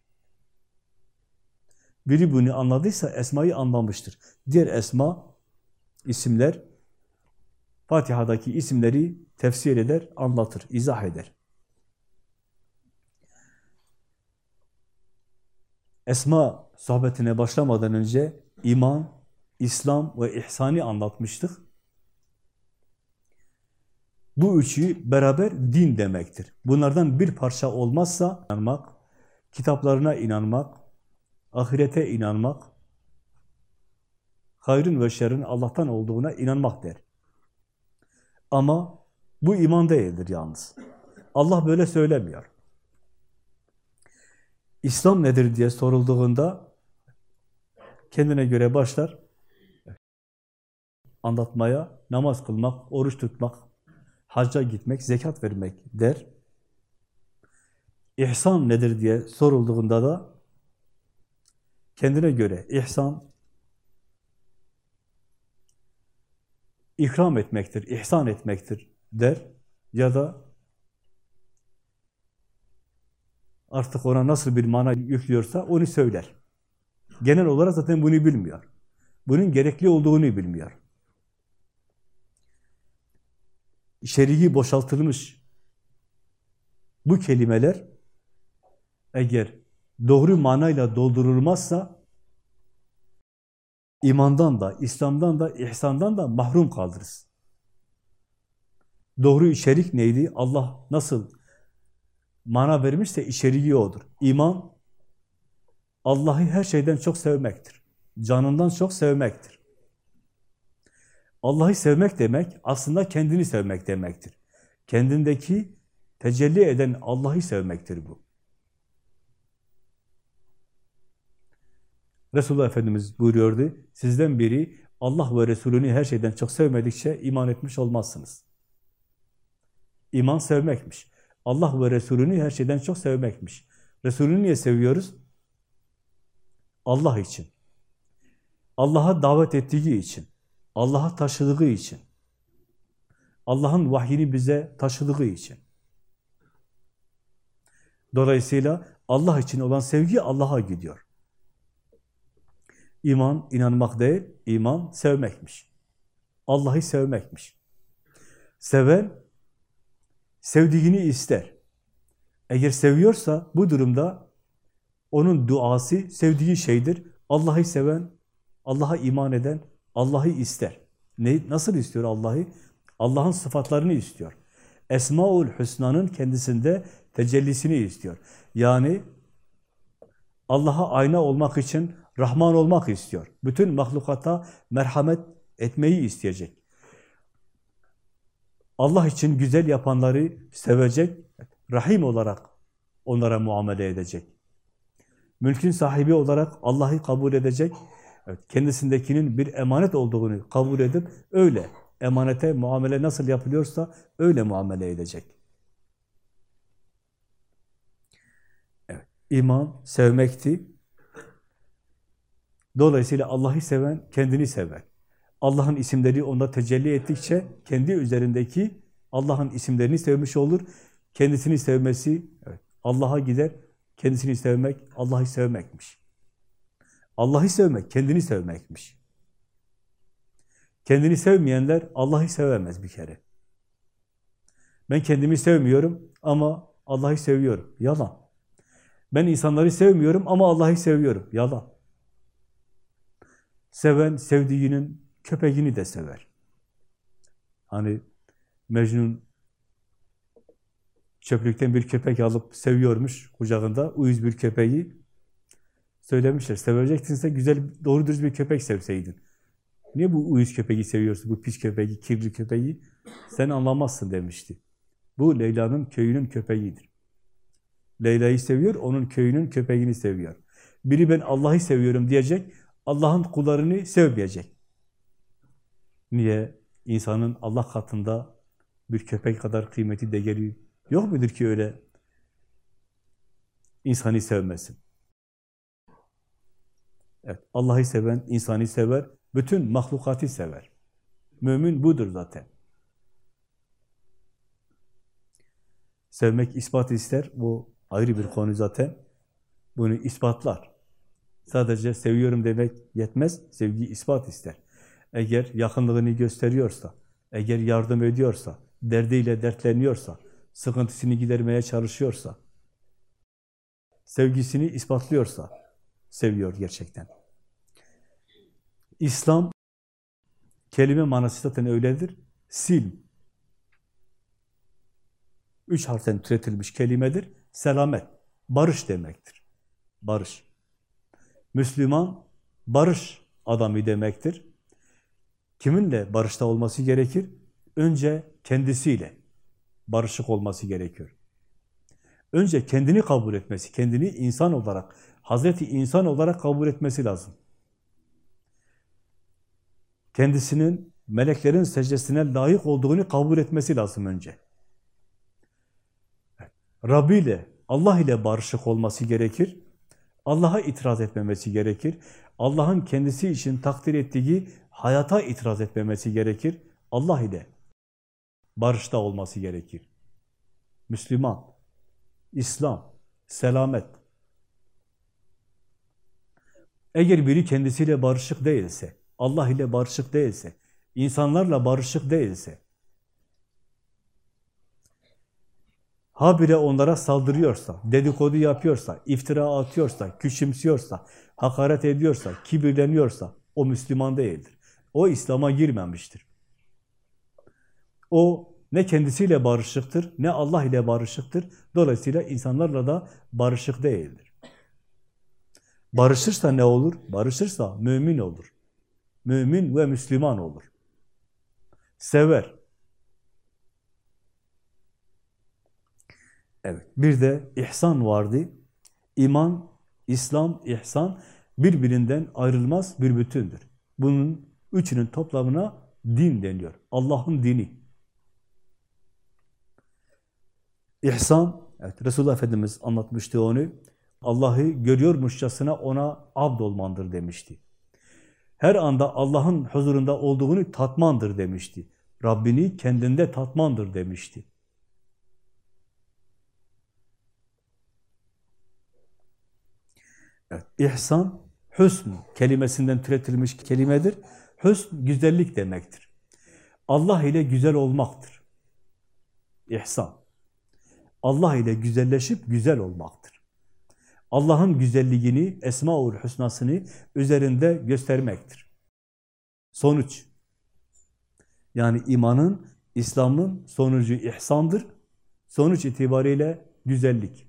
Biri bunu anladıysa esmayı anlamıştır. Diğer esma, isimler, Fatiha'daki isimleri tefsir eder, anlatır, izah eder. Esma sohbetine başlamadan önce iman, İslam ve ihsani anlatmıştık. Bu üçü beraber din demektir. Bunlardan bir parça olmazsa inanmak, kitaplarına inanmak, ahirete inanmak, hayrın ve şerrin Allah'tan olduğuna inanmak der. Ama bu iman değildir yalnız. Allah böyle söylemiyor. İslam nedir diye sorulduğunda kendine göre başlar anlatmaya, namaz kılmak, oruç tutmak, hacca gitmek, zekat vermek der. İhsan nedir diye sorulduğunda da kendine göre ihsan ikram etmektir, ihsan etmektir der ya da artık ona nasıl bir mana yüklüyorsa onu söyler. Genel olarak zaten bunu bilmiyor. Bunun gerekli olduğunu bilmiyor. şerigi boşaltılmış bu kelimeler eğer doğru manayla doldurulmazsa imandan da, İslam'dan da, ihsandan da mahrum kalırız. Doğru içerik neydi? Allah nasıl mana vermişse içeriği odur. İman, Allah'ı her şeyden çok sevmektir. Canından çok sevmektir. Allah'ı sevmek demek aslında kendini sevmek demektir. Kendindeki tecelli eden Allah'ı sevmektir bu. Resulullah Efendimiz buyuruyordu, sizden biri Allah ve Resulünü her şeyden çok sevmedikçe iman etmiş olmazsınız. İman sevmekmiş. Allah ve Resulünü her şeyden çok sevmekmiş. Resulünü niye seviyoruz? Allah için. Allah'a davet ettiği için. Allah'a taşıdığı için. Allah'ın vahyini bize taşıdığı için. Dolayısıyla Allah için olan sevgi Allah'a gidiyor. İman inanmak değil, iman sevmekmiş. Allah'ı sevmekmiş. Seven, sevdiğini ister. Eğer seviyorsa bu durumda onun duası sevdiği şeydir. Allah'ı seven, Allah'a iman eden, Allah'ı ister. Ne, nasıl istiyor Allah'ı? Allah'ın sıfatlarını istiyor. Esmaül Hüsna'nın kendisinde tecellisini istiyor. Yani Allah'a ayna olmak için Rahman olmak istiyor. Bütün mahlukata merhamet etmeyi isteyecek. Allah için güzel yapanları sevecek, Rahim olarak onlara muamele edecek. Mülkün sahibi olarak Allah'ı kabul edecek, Evet, kendisindekinin bir emanet olduğunu kabul edip öyle emanete muamele nasıl yapılıyorsa öyle muamele edecek. Evet, iman sevmekti. Dolayısıyla Allah'ı seven kendini sever. Allah'ın isimleri onda tecelli ettikçe kendi üzerindeki Allah'ın isimlerini sevmiş olur. Kendisini sevmesi evet, Allah'a gider. Kendisini sevmek Allah'ı sevmekmiş. Allah'ı sevmek, kendini sevmekmiş. Kendini sevmeyenler Allah'ı sevemez bir kere. Ben kendimi sevmiyorum ama Allah'ı seviyorum. Yalan. Ben insanları sevmiyorum ama Allah'ı seviyorum. Yalan. Seven sevdiğinin köpeğini de sever. Hani Mecnun çöplükten bir köpek alıp seviyormuş kucağında, uyuz bir köpeği. Söylemişler, sevecektinse güzel, doğru dürüst bir köpek sevseydin. Niye bu uyuz köpeği seviyorsun, bu pis köpeği, kirli köpeği? Sen anlamazsın demişti. Bu Leyla'nın köyünün köpeğidir. Leyla'yı seviyor, onun köyünün köpeğini seviyor. Biri ben Allah'ı seviyorum diyecek, Allah'ın kullarını sevmeyecek. Niye? İnsanın Allah katında bir köpek kadar kıymeti, değeri yok mudur ki öyle insanı sevmesin? Evet, Allah'ı seven, insanı sever, bütün mahlukatı sever. Mümin budur zaten. Sevmek ispat ister, bu ayrı bir konu zaten. Bunu ispatlar. Sadece seviyorum demek yetmez, sevgi ispat ister. Eğer yakınlığını gösteriyorsa, eğer yardım ediyorsa, derdiyle dertleniyorsa, sıkıntısını gidermeye çalışıyorsa, sevgisini ispatlıyorsa, seviyor gerçekten. İslam kelime manası zaten öyledir. Sil. Üç harften türetilmiş kelimedir. Selamet, barış demektir. Barış. Müslüman, barış adamı demektir. Kiminle barışta olması gerekir? Önce kendisiyle barışık olması gerekiyor. Önce kendini kabul etmesi, kendini insan olarak, Hazreti insan olarak kabul etmesi lazım. Kendisinin meleklerin secdesine layık olduğunu kabul etmesi lazım önce. Rabbi ile, Allah ile barışık olması gerekir. Allah'a itiraz etmemesi gerekir. Allah'ın kendisi için takdir ettiği hayata itiraz etmemesi gerekir. Allah ile barışta olması gerekir. Müslüman, İslam, selamet. Eğer biri kendisiyle barışık değilse, Allah ile barışık değilse, insanlarla barışık değilse, habire onlara saldırıyorsa, dedikodu yapıyorsa, iftira atıyorsa, küçümsüyorsa, hakaret ediyorsa, kibirleniyorsa, o Müslüman değildir. O İslam'a girmemiştir. O ne kendisiyle barışıktır, ne Allah ile barışıktır. Dolayısıyla insanlarla da barışık değildir. Barışırsa ne olur? Barışırsa mümin olur. Mümin ve Müslüman olur. Sever. Evet. Bir de ihsan vardı. İman, İslam, ihsan birbirinden ayrılmaz bir bütündür. Bunun üçünün toplamına din deniyor. Allah'ın dini. İhsan, evet Resulullah Efendimiz anlatmıştı onu. Allah'ı görüyormuşçasına ona abd olmandır demişti. Her anda Allah'ın huzurunda olduğunu tatmandır demişti. Rabbini kendinde tatmandır demişti. Evet, ihsan, hüsn kelimesinden türetilmiş kelimedir. Hüsn, güzellik demektir. Allah ile güzel olmaktır. İhsan. Allah ile güzelleşip güzel olmaktır. Allah'ın güzelliğini, Esma-ül Hüsna'sını üzerinde göstermektir. Sonuç. Yani imanın, İslam'ın sonucu ihsandır. Sonuç itibariyle güzellik.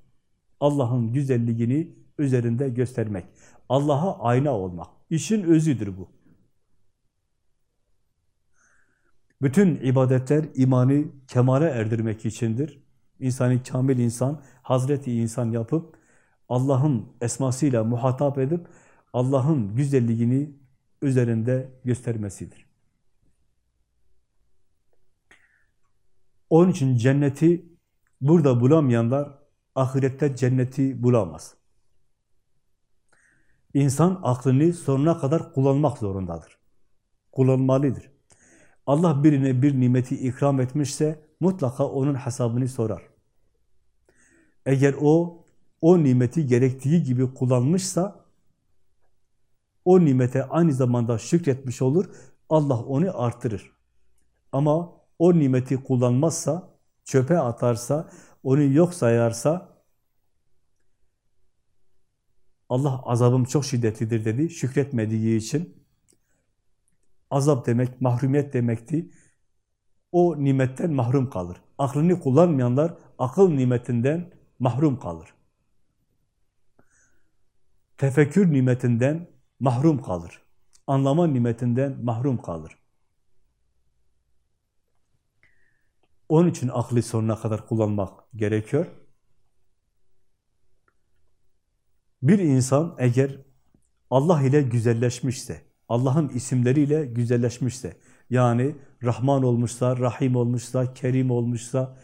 Allah'ın güzelliğini üzerinde göstermek. Allah'a ayna olmak. İşin özüdür bu. Bütün ibadetler imanı kemale erdirmek içindir. İnsanı kamil insan, Hazreti insan yapıp Allah'ın esmasıyla muhatap edip Allah'ın güzelliğini üzerinde göstermesidir. Onun için cenneti burada bulamayanlar ahirette cenneti bulamaz. İnsan aklını sonuna kadar kullanmak zorundadır. Kullanmalıdır. Allah birine bir nimeti ikram etmişse mutlaka onun hesabını sorar. Eğer o, o nimeti gerektiği gibi kullanmışsa, o nimete aynı zamanda şükretmiş olur, Allah onu artırır. Ama o nimeti kullanmazsa, çöpe atarsa, onu yok sayarsa, Allah azabım çok şiddetlidir dedi, şükretmediği için. Azap demek, mahrumiyet demekti. O nimetten mahrum kalır. Aklını kullanmayanlar akıl nimetinden mahrum kalır. Tefekkür nimetinden mahrum kalır. Anlama nimetinden mahrum kalır. Onun için aklı sonuna kadar kullanmak gerekiyor. Bir insan eğer Allah ile güzelleşmişse, Allah'ın isimleriyle güzelleşmişse, yani Rahman olmuşsa, Rahim olmuşsa, Kerim olmuşsa,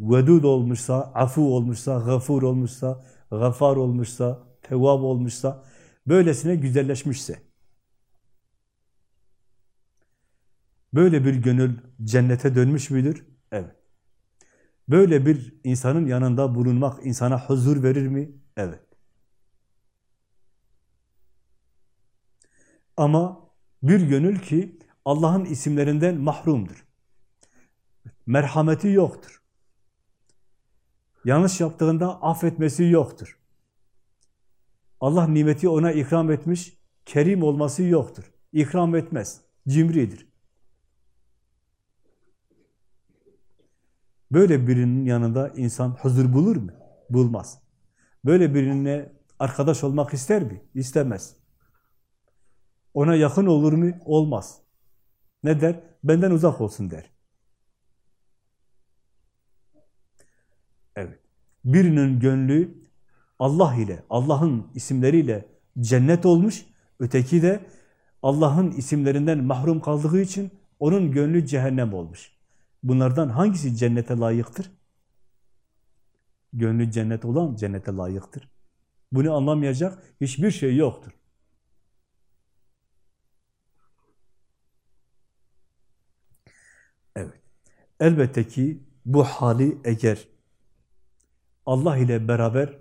vedud olmuşsa, afu olmuşsa, gafur olmuşsa, gafar olmuşsa, tevvab olmuşsa, böylesine güzelleşmişse, böyle bir gönül cennete dönmüş müdür? Evet. Böyle bir insanın yanında bulunmak insana huzur verir mi? Evet. Ama bir gönül ki Allah'ın isimlerinden mahrumdur. Merhameti yoktur. Yanlış yaptığında affetmesi yoktur. Allah nimeti ona ikram etmiş, kerim olması yoktur. İkram etmez, cimridir. Böyle birinin yanında insan huzur bulur mu? Bulmaz. Böyle birine arkadaş olmak ister mi? İstemez. Ona yakın olur mu? Olmaz. Ne der? Benden uzak olsun der. Evet. Birinin gönlü Allah ile, Allah'ın isimleriyle cennet olmuş, öteki de Allah'ın isimlerinden mahrum kaldığı için Onun gönlü cehennem olmuş. Bunlardan hangisi cennete layıktır? Gönlü cennet olan cennete layıktır. Bunu anlamayacak hiçbir şey yoktur. Evet. Elbette ki bu hali eğer Allah ile beraber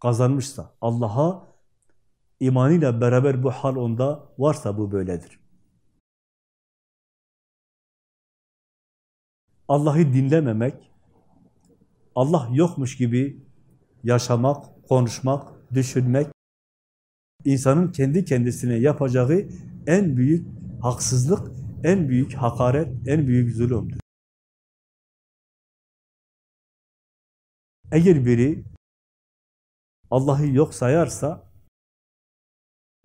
kazanmışsa, Allah'a imanıyla beraber bu hal onda varsa bu böyledir. Allah'ı dinlememek, Allah yokmuş gibi yaşamak, konuşmak, düşünmek, insanın kendi kendisine yapacağı en büyük haksızlık, en büyük hakaret, en büyük zulümdür. Eğer biri Allah'ı yok sayarsa,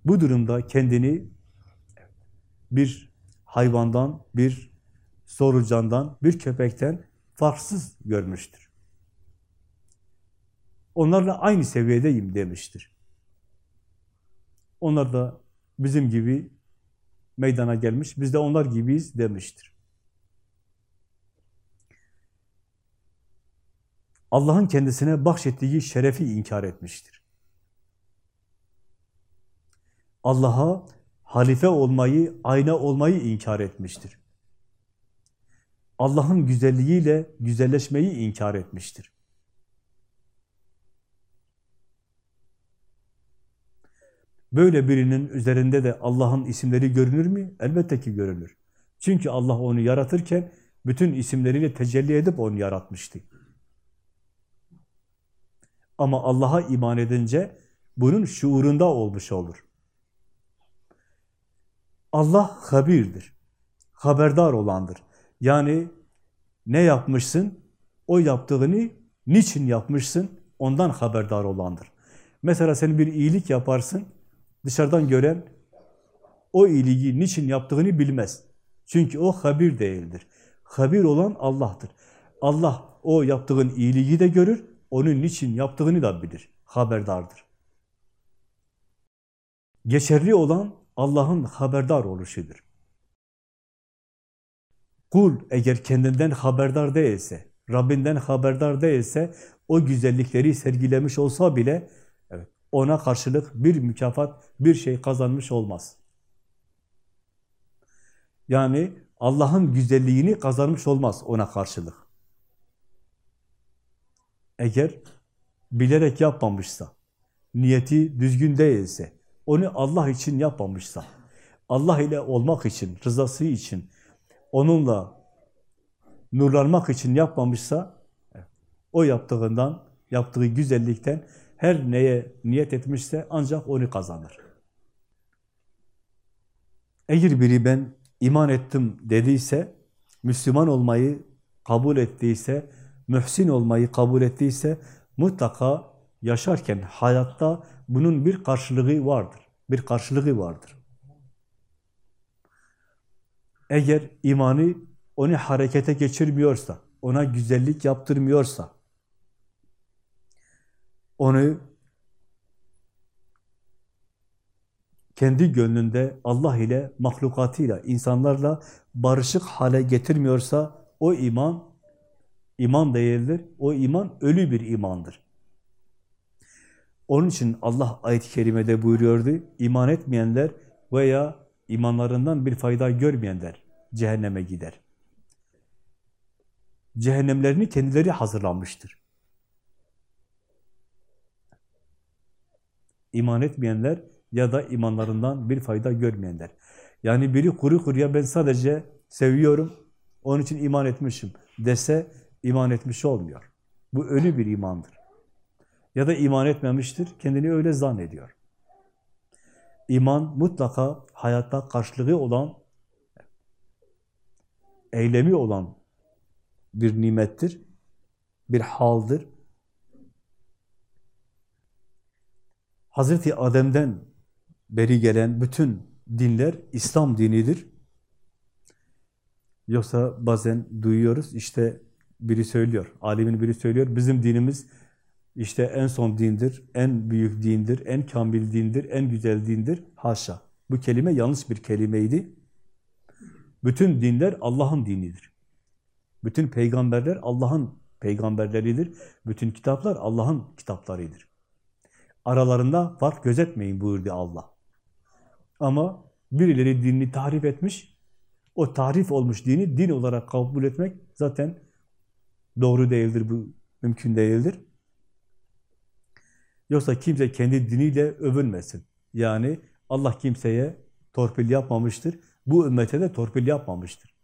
bu durumda kendini bir hayvandan, bir sorucandan, bir köpekten farksız görmüştür. Onlarla aynı seviyedeyim demiştir. Onlar da bizim gibi meydana gelmiş, biz de onlar gibiyiz demiştir. Allah'ın kendisine bahşettiği şerefi inkar etmiştir. Allah'a halife olmayı, ayna olmayı inkar etmiştir. Allah'ın güzelliğiyle güzelleşmeyi inkar etmiştir. Böyle birinin üzerinde de Allah'ın isimleri görünür mü? Elbette ki görünür. Çünkü Allah onu yaratırken bütün isimleriyle tecelli edip onu yaratmıştı. Ama Allah'a iman edince bunun şuurunda olmuş olur. Allah habirdir. Haberdar olandır. Yani ne yapmışsın? O yaptığını niçin yapmışsın? Ondan haberdar olandır. Mesela sen bir iyilik yaparsın, dışarıdan gören o iyiliği niçin yaptığını bilmez. Çünkü o habir değildir. Habir olan Allah'tır. Allah o yaptığın iyiliği de görür, onun niçin yaptığını da bilir. Haberdardır. Geçerli olan Allah'ın haberdar oluşudur. Kul eğer kendinden haberdar değilse, Rabbinden haberdar değilse, o güzellikleri sergilemiş olsa bile ona karşılık bir mükafat, bir şey kazanmış olmaz. Yani Allah'ın güzelliğini kazanmış olmaz ona karşılık. Eğer bilerek yapmamışsa, niyeti düzgün değilse, onu Allah için yapmamışsa, Allah ile olmak için, rızası için, onunla nurlanmak için yapmamışsa, o yaptığından, yaptığı güzellikten her neye niyet etmişse ancak onu kazanır. Eğer biri ben iman ettim dediyse, Müslüman olmayı kabul ettiyse, mühsin olmayı kabul ettiyse, mutlaka yaşarken hayatta bunun bir karşılığı vardır. Bir karşılığı vardır. Eğer imanı onu harekete geçirmiyorsa, ona güzellik yaptırmıyorsa, onu kendi gönlünde Allah ile, mahlukatıyla, insanlarla barışık hale getirmiyorsa o iman, iman değildir. O iman ölü bir imandır. Onun için Allah ayet-i kerimede buyuruyordu, iman etmeyenler veya imanlarından bir fayda görmeyenler cehenneme gider. Cehennemlerini kendileri hazırlanmıştır. İman etmeyenler ya da imanlarından bir fayda görmeyenler. Yani biri kuru kuruya ben sadece seviyorum, onun için iman etmişim dese iman etmiş olmuyor. Bu ölü bir imandır. Ya da iman etmemiştir, kendini öyle zannediyor. İman mutlaka hayatta karşılığı olan, eylemi olan bir nimettir, bir haldır. Hazreti Adem'den beri gelen bütün dinler İslam dinidir. Yoksa bazen duyuyoruz, işte biri söylüyor, alimin biri söylüyor, bizim dinimiz işte en son dindir, en büyük dindir, en kamil dindir, en güzel dindir. Haşa. Bu kelime yanlış bir kelimeydi. Bütün dinler Allah'ın dinidir. Bütün peygamberler Allah'ın peygamberleridir. Bütün kitaplar Allah'ın kitaplarıdır. Aralarında fark gözetmeyin buyurdu Allah. Ama birileri dinini tahrif etmiş, o tahrif olmuş dini din olarak kabul etmek zaten doğru değildir, bu mümkün değildir. Yoksa kimse kendi diniyle övünmesin. Yani Allah kimseye torpil yapmamıştır. Bu ümmete de torpil yapmamıştır.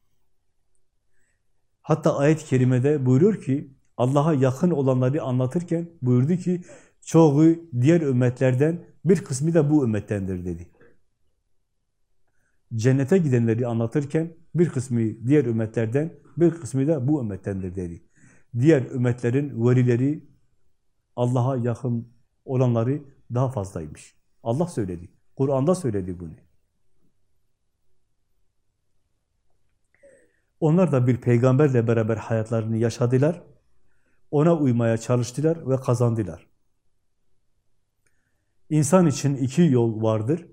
Hatta ayet-i kerimede buyuruyor ki, Allah'a yakın olanları anlatırken buyurdu ki, çoğu diğer ümmetlerden, bir kısmı da bu ümmettendir dedi. Cennete gidenleri anlatırken, bir kısmı diğer ümmetlerden, bir kısmı da bu ümmettendir dedi. Diğer ümmetlerin velileri, Allah'a yakın olanları daha fazlaymış. Allah söyledi. Kur'an'da söyledi bunu. Onlar da bir peygamberle beraber hayatlarını yaşadılar. Ona uymaya çalıştılar ve kazandılar. İnsan için iki yol vardır.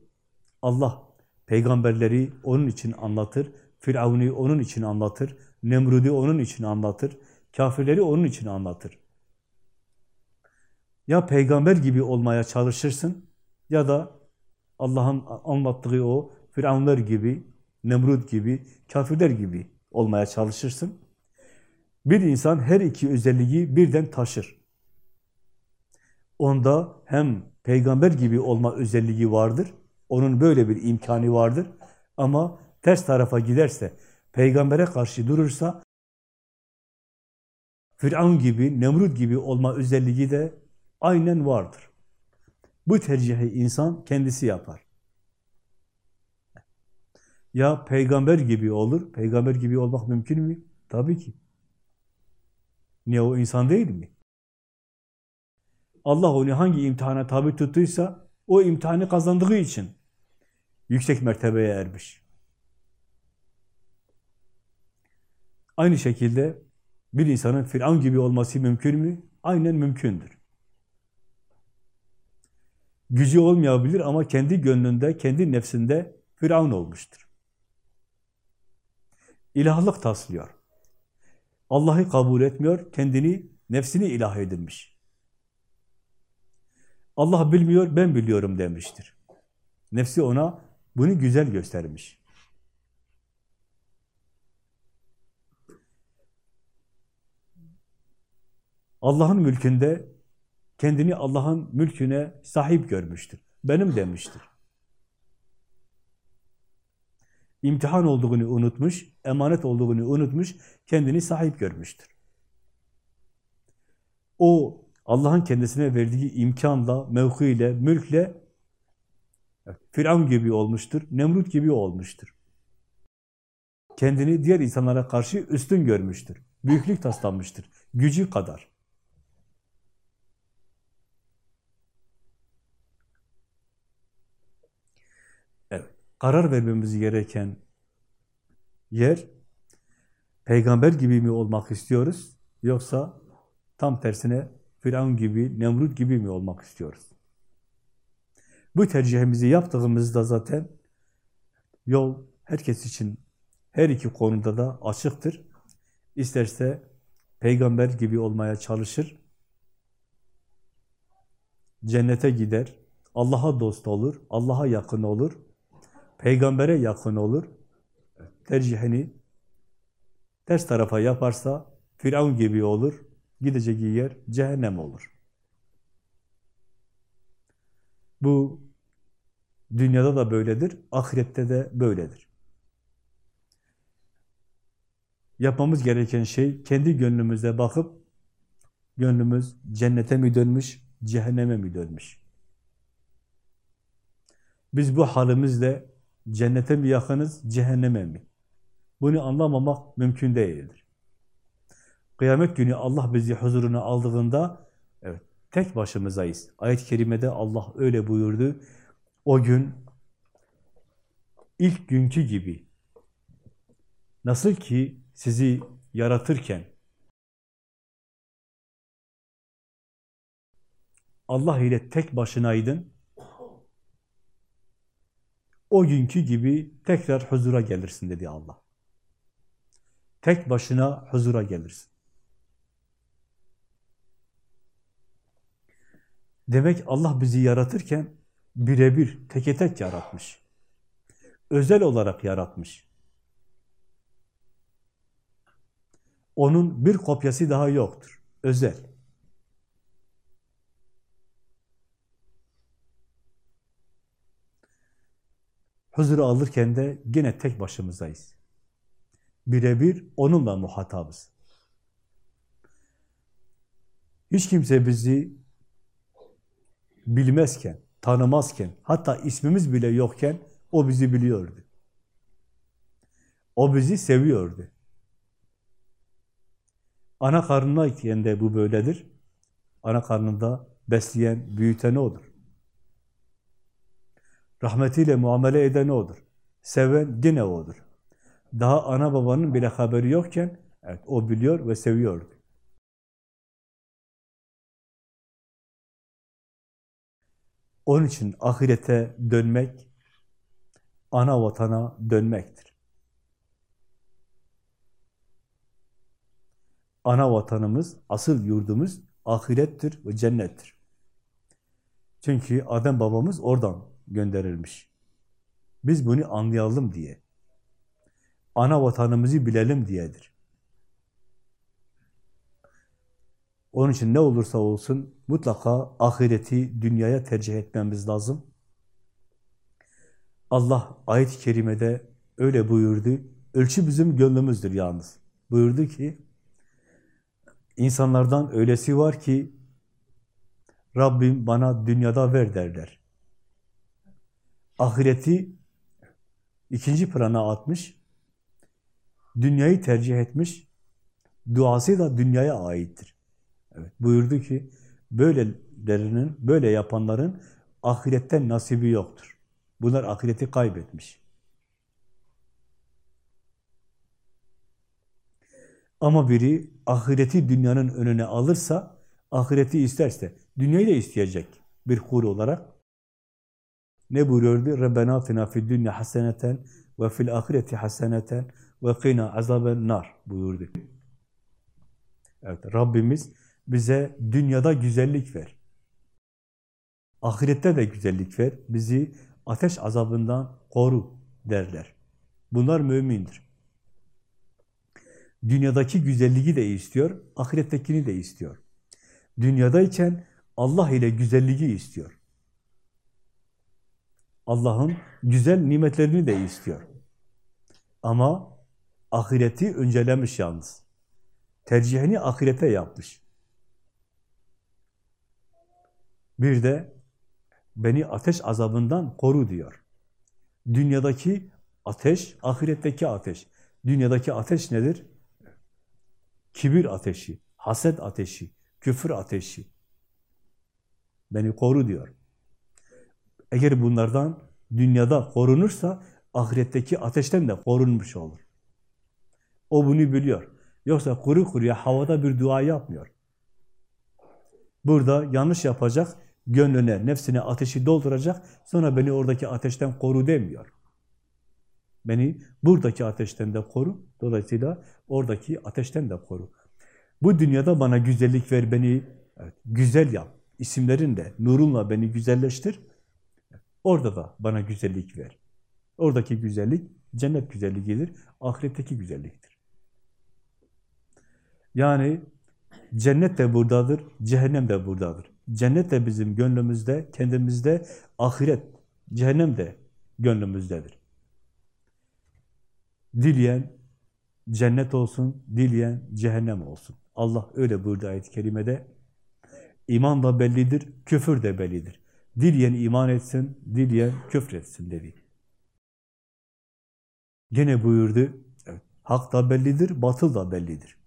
Allah peygamberleri onun için anlatır. Firavun'u onun için anlatır. Nemrud'u onun için anlatır. Kafirleri onun için anlatır. Ya peygamber gibi olmaya çalışırsın ya da Allah'ın anlattığı o Firavunlar gibi, Nemrut gibi, kafirler gibi olmaya çalışırsın. Bir insan her iki özelliği birden taşır. Onda hem peygamber gibi olma özelliği vardır, onun böyle bir imkanı vardır. Ama ters tarafa giderse, peygambere karşı durursa, Firavun gibi, Nemrut gibi olma özelliği de aynen vardır. Bu tercihi insan kendisi yapar. Ya peygamber gibi olur, peygamber gibi olmak mümkün mü? Tabii ki. Niye o insan değil mi? Allah onu hangi imtihana tabi tuttuysa, o imtihanı kazandığı için yüksek mertebeye ermiş. Aynı şekilde bir insanın Firavun gibi olması mümkün mü? Aynen mümkündür. Gücü olmayabilir ama kendi gönlünde, kendi nefsinde Firavun olmuştur. İlahlık taslıyor. Allah'ı kabul etmiyor, kendini, nefsini ilah edinmiş. Allah bilmiyor, ben biliyorum demiştir. Nefsi ona bunu güzel göstermiş. Allah'ın mülkünde kendini Allah'ın mülküne sahip görmüştür. Benim demiştir. İmtihan olduğunu unutmuş, emanet olduğunu unutmuş, kendini sahip görmüştür. O Allah'ın kendisine verdiği imkanla, mevkiyle, mülkle Firavun gibi olmuştur, Nemrut gibi olmuştur. Kendini diğer insanlara karşı üstün görmüştür. Büyüklük taslanmıştır. Gücü kadar. karar vermemiz gereken yer peygamber gibi mi olmak istiyoruz yoksa tam tersine Firavun gibi, Nemrut gibi mi olmak istiyoruz? Bu tercihimizi yaptığımızda zaten yol herkes için her iki konuda da açıktır. İsterse peygamber gibi olmaya çalışır, cennete gider, Allah'a dost olur, Allah'a yakın olur, peygambere yakın olur, tercihini ters tarafa yaparsa Firavun gibi olur, gideceği yer cehennem olur. Bu dünyada da böyledir, ahirette de böyledir. Yapmamız gereken şey kendi gönlümüze bakıp gönlümüz cennete mi dönmüş, cehenneme mi dönmüş? Biz bu halimizle Cennete mi yakınız, cehenneme mi? Bunu anlamamak mümkün değildir. Kıyamet günü Allah bizi huzuruna aldığında evet tek başımızayız. Ayet-i kerimede Allah öyle buyurdu. O gün ilk günkü gibi nasıl ki sizi yaratırken Allah ile tek başınaydın, o günkü gibi tekrar huzura gelirsin dedi Allah. tek başına huzura gelirsin. Demek Allah bizi yaratırken birebir, teke tek yaratmış. Özel olarak yaratmış. Onun bir kopyası daha yoktur. Özel. Huzuru alırken de yine tek başımızdayız. Birebir onunla muhatabız. Hiç kimse bizi bilmezken, tanımazken, hatta ismimiz bile yokken o bizi biliyordu. O bizi seviyordu. Ana karnındayken de bu böyledir. Ana karnında besleyen, büyüten O'dur. Rahmetiyle muamele eden O'dur. Seven yine O'dur. Daha ana babanın bile haberi yokken evet, O biliyor ve seviyordu. Onun için ahirete dönmek, ana vatana dönmektir. Ana vatanımız, asıl yurdumuz ahirettir ve cennettir. Çünkü Adem babamız oradan gönderilmiş. Biz bunu anlayalım diye. Ana vatanımızı bilelim diyedir. Onun için ne olursa olsun mutlaka ahireti dünyaya tercih etmemiz lazım. Allah ayet-i kerimede öyle buyurdu. Ölçü bizim gönlümüzdür yalnız. Buyurdu ki, insanlardan öylesi var ki, Rabbim bana dünyada ver derler. Ahireti ikinci plana atmış, dünyayı tercih etmiş, duası da dünyaya aittir. Evet, buyurdu ki, böylelerinin, böyle yapanların ahiretten nasibi yoktur. Bunlar ahireti kaybetmiş. Ama biri ahireti dünyanın önüne alırsa, ahireti isterse, dünyayı da isteyecek bir kul olarak. Ne buyuruyordu? Rabbena fina fid dünya haseneten ve fil ahireti haseneten ve qina azaben nar buyurdu. Evet, Rabbimiz bize dünyada güzellik ver. Ahirette de güzellik ver. Bizi ateş azabından koru derler. Bunlar mümindir. Dünyadaki güzelliği de istiyor, ahirettekini de istiyor. Dünyadayken Allah ile güzelliği istiyor. Allah'ın güzel nimetlerini de istiyor. Ama ahireti öncelemiş yalnız. Tercihini ahirete yapmış. Bir de beni ateş azabından koru diyor. Dünyadaki ateş, ahiretteki ateş. Dünyadaki ateş nedir? Kibir ateşi, haset ateşi, küfür ateşi. Beni koru diyor. Eğer bunlardan dünyada korunursa ahiretteki ateşten de korunmuş olur. O bunu biliyor. Yoksa kuru kuruya havada bir dua yapmıyor. Burada yanlış yapacak, gönlüne, nefsine ateşi dolduracak, sonra beni oradaki ateşten koru demiyor. Beni buradaki ateşten de koru, dolayısıyla oradaki ateşten de koru. Bu dünyada bana güzellik ver, beni güzel yap, isimlerinle, nurunla beni güzelleştir. Orada da bana güzellik ver. Oradaki güzellik cennet güzelliğidir, ahiretteki güzelliktir. Yani cennet de buradadır, cehennem de buradadır. Cennet de bizim gönlümüzde, kendimizde, ahiret, cehennem de gönlümüzdedir. Dileyen cennet olsun, dileyen cehennem olsun. Allah öyle buyurdu ayet-i kerimede. İman da bellidir, küfür de bellidir. Dileyen iman etsin, dileyen küfretsin dedi. Gene buyurdu, evet, hak da bellidir, batıl da bellidir.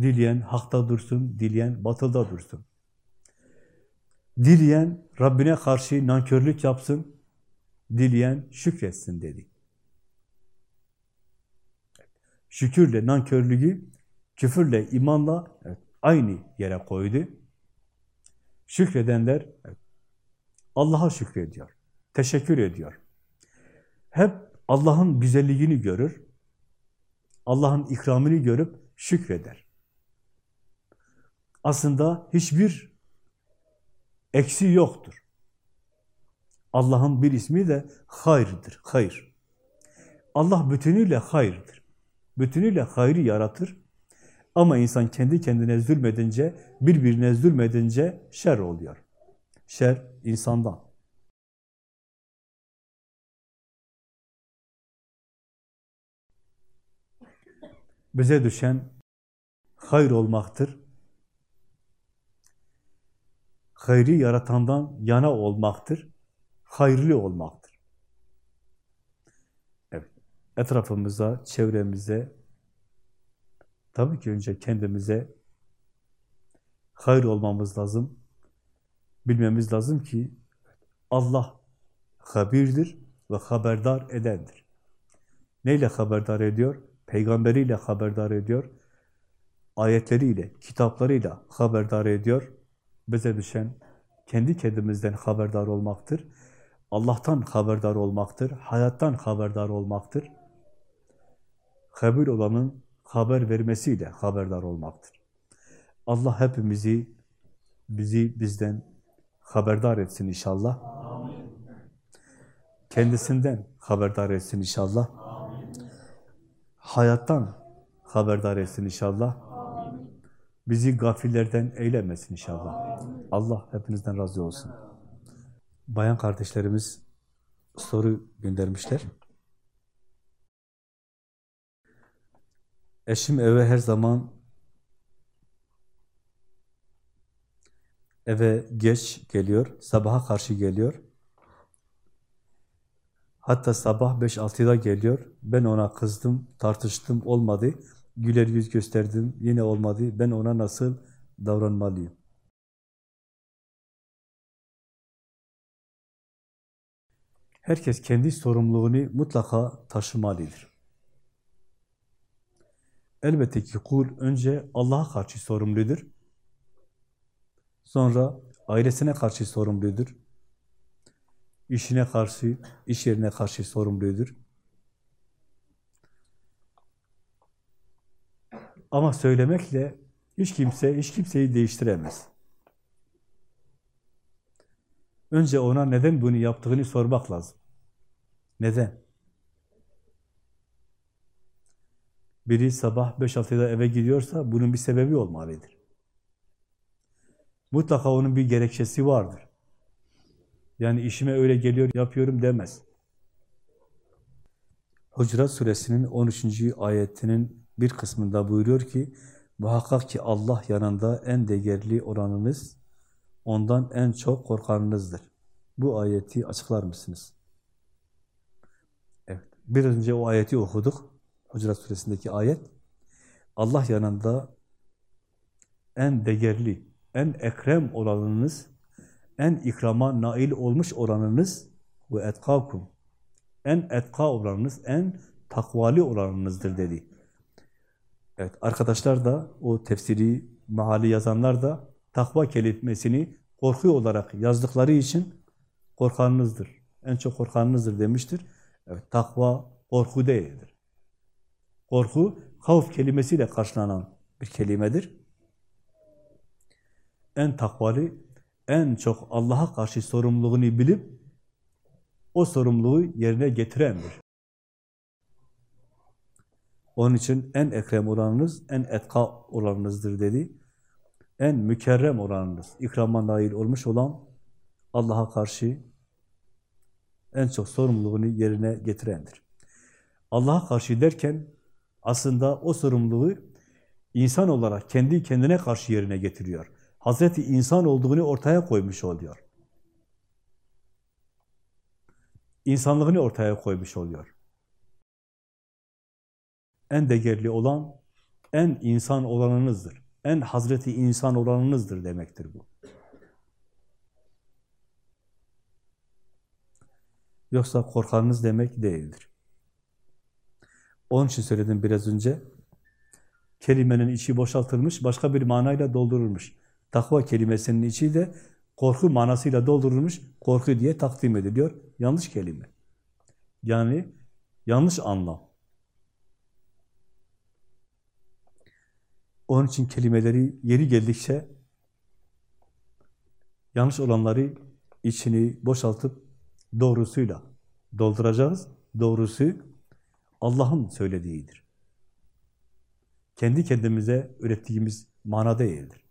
Dileyen hakta dursun, dileyen batılda dursun. Dileyen Rabbine karşı nankörlük yapsın, dileyen şükretsin dedi. Şükürle nankörlüğü, küfürle, imanla aynı yere koydu. Şükredenler Allah'a şükrediyor, teşekkür ediyor. Hep Allah'ın güzelliğini görür, Allah'ın ikramını görüp şükreder. Aslında hiçbir eksi yoktur. Allah'ın bir ismi de hayırdır, hayır. Allah bütünüyle hayırdır. Bütünüyle hayrı yaratır. Ama insan kendi kendine zulmedince, birbirine zulmedince şer oluyor. Şer insandan. Bize düşen hayır olmaktır. Hayrı yaratandan yana olmaktır. Hayırlı olmaktır. Evet. Etrafımıza, çevremize, tabii ki önce kendimize hayır olmamız lazım. Bilmemiz lazım ki Allah habirdir ve haberdar edendir. Neyle haberdar ediyor? Peygamberiyle haberdar ediyor. Ayetleriyle, kitaplarıyla haberdar ediyor. Bize düşen kendi kendimizden haberdar olmaktır. Allah'tan haberdar olmaktır. Hayattan haberdar olmaktır. Habir olanın haber vermesiyle haberdar olmaktır. Allah hepimizi, bizi bizden haberdar etsin inşallah. Kendisinden haberdar etsin inşallah. Hayattan haberdar etsin inşallah. Bizi gafillerden eylemesin inşallah. Allah hepinizden razı olsun. Bayan kardeşlerimiz soru göndermişler. Eşim eve her zaman eve geç geliyor, sabaha karşı geliyor. Hatta sabah 5-6'da geliyor. Ben ona kızdım, tartıştım, olmadı. Güler yüz gösterdim, yine olmadı. Ben ona nasıl davranmalıyım? Herkes kendi sorumluluğunu mutlaka taşımalıdır. Elbette ki kul önce Allah'a karşı sorumludur. Sonra ailesine karşı sorumludur. İşine karşı, iş yerine karşı sorumludur. Ama söylemekle hiç kimse, hiç kimseyi değiştiremez. Önce ona neden bunu yaptığını sormak lazım. Neden? Biri sabah 5-6'da eve gidiyorsa bunun bir sebebi olmalıdır. Mutlaka onun bir gerekçesi vardır. Yani işime öyle geliyor, yapıyorum demez. Hucurat suresinin 13. ayetinin bir kısmında buyuruyor ki, muhakkak ki Allah yanında en değerli olanınız, ondan en çok korkanınızdır. Bu ayeti açıklar mısınız? Evet. Bir önce o ayeti okuduk. Hucurat suresindeki ayet. Allah yanında en değerli, en ekrem olanınız, en ikrama nail olmuş olanınız ve etkakum. En etka olanınız, en takvali olanınızdır dedi. Evet, arkadaşlar da o tefsiri mahalli yazanlar da takva kelimesini korku olarak yazdıkları için korkanınızdır. En çok korkanınızdır demiştir. Evet, takva korku değildir. Korku, havf kelimesiyle karşılanan bir kelimedir. En takvalı, en çok Allah'a karşı sorumluluğunu bilip o sorumluluğu yerine getirendir. Onun için en ekrem olanınız, en etka olanınızdır dedi. En mükerrem olanınız, ikrama nail olmuş olan Allah'a karşı en çok sorumluluğunu yerine getirendir. Allah'a karşı derken aslında o sorumluluğu insan olarak kendi kendine karşı yerine getiriyor. Hazreti insan olduğunu ortaya koymuş oluyor. İnsanlığını ortaya koymuş oluyor. En değerli olan, en insan olanınızdır. En Hazreti insan olanınızdır demektir bu. Yoksa korkanınız demek değildir. Onun için söyledim biraz önce. Kelimenin içi boşaltılmış, başka bir manayla doldurulmuş. Takva kelimesinin içi de korku manasıyla doldurulmuş, korku diye takdim ediliyor. Yanlış kelime. Yani yanlış anlam. Onun için kelimeleri yeri geldikçe yanlış olanları içini boşaltıp doğrusuyla dolduracağız. Doğrusu Allah'ın söylediğidir. Kendi kendimize ürettiğimiz mana değildir.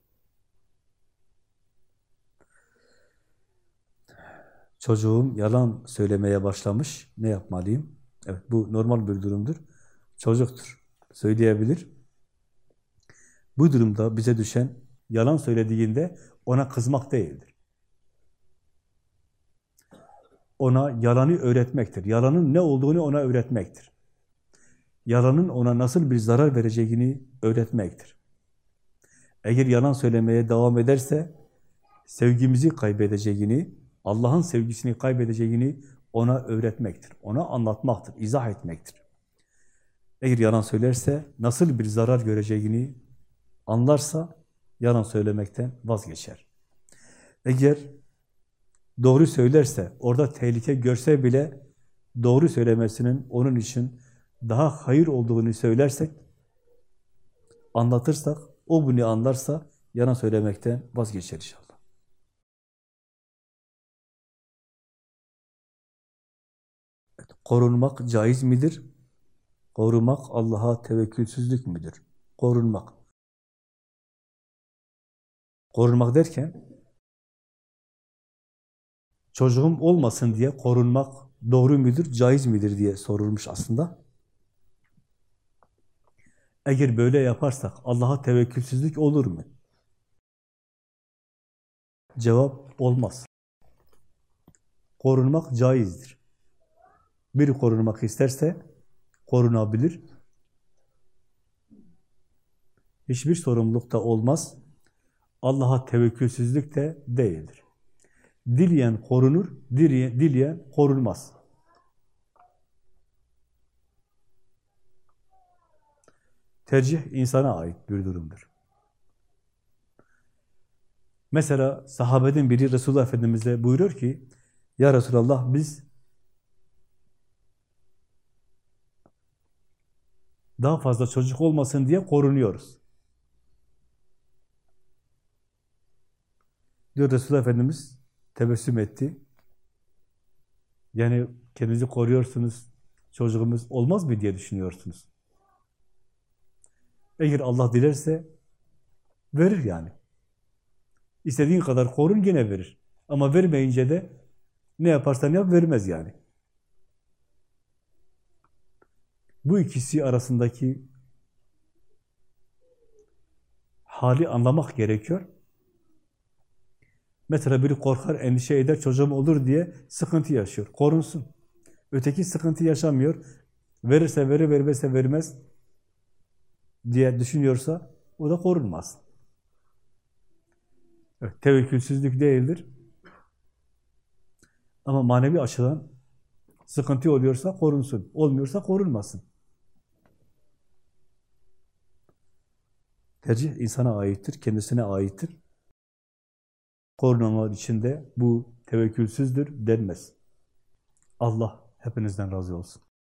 Çocuğum yalan söylemeye başlamış. Ne yapmalıyım? Evet, bu normal bir durumdur. Çocuktur. Söyleyebilir. Bu durumda bize düşen yalan söylediğinde ona kızmak değildir. Ona yalanı öğretmektir. Yalanın ne olduğunu ona öğretmektir. Yalanın ona nasıl bir zarar vereceğini öğretmektir. Eğer yalan söylemeye devam ederse sevgimizi kaybedeceğini, Allah'ın sevgisini kaybedeceğini ona öğretmektir. Ona anlatmaktır, izah etmektir. Eğer yalan söylerse nasıl bir zarar göreceğini anlarsa yalan söylemekten vazgeçer. Eğer doğru söylerse, orada tehlike görse bile doğru söylemesinin onun için daha hayır olduğunu söylersek, anlatırsak, o bunu anlarsa yalan söylemekten vazgeçer inşallah. Korunmak caiz midir? Korumak Allah'a tevekkülsüzlük müdür? Korunmak. Korunmak derken çocuğum olmasın diye korunmak doğru müdür, caiz midir diye sorulmuş aslında. Eğer böyle yaparsak Allah'a tevekkülsüzlük olur mu? Cevap olmaz. Korunmak caizdir. Biri korunmak isterse korunabilir. Hiçbir sorumluluk da olmaz. Allah'a tevekkülsüzlük de değildir. Dileyen korunur, dileyen, korunmaz. Tercih insana ait bir durumdur. Mesela sahabeden biri Resulullah Efendimiz'e buyuruyor ki, Ya Resulallah biz daha fazla çocuk olmasın diye korunuyoruz. Diyor Resulullah Efendimiz tebessüm etti. Yani kendinizi koruyorsunuz, çocuğumuz olmaz mı diye düşünüyorsunuz. Eğer Allah dilerse verir yani. İstediğin kadar korun yine verir. Ama vermeyince de ne yaparsan yap vermez yani. Bu ikisi arasındaki hali anlamak gerekiyor. Mesela biri korkar, endişe eder, çocuğum olur diye sıkıntı yaşıyor. Korunsun. Öteki sıkıntı yaşamıyor. Verirse verir, vermezse vermez diye düşünüyorsa o da korunmaz. Evet, tevekkülsüzlük değildir. Ama manevi açıdan sıkıntı oluyorsa korunsun. Olmuyorsa korunmasın. Tercih insana aittir, kendisine aittir. Korunanlar içinde bu tevekkülsüzdür denmez. Allah hepinizden razı olsun.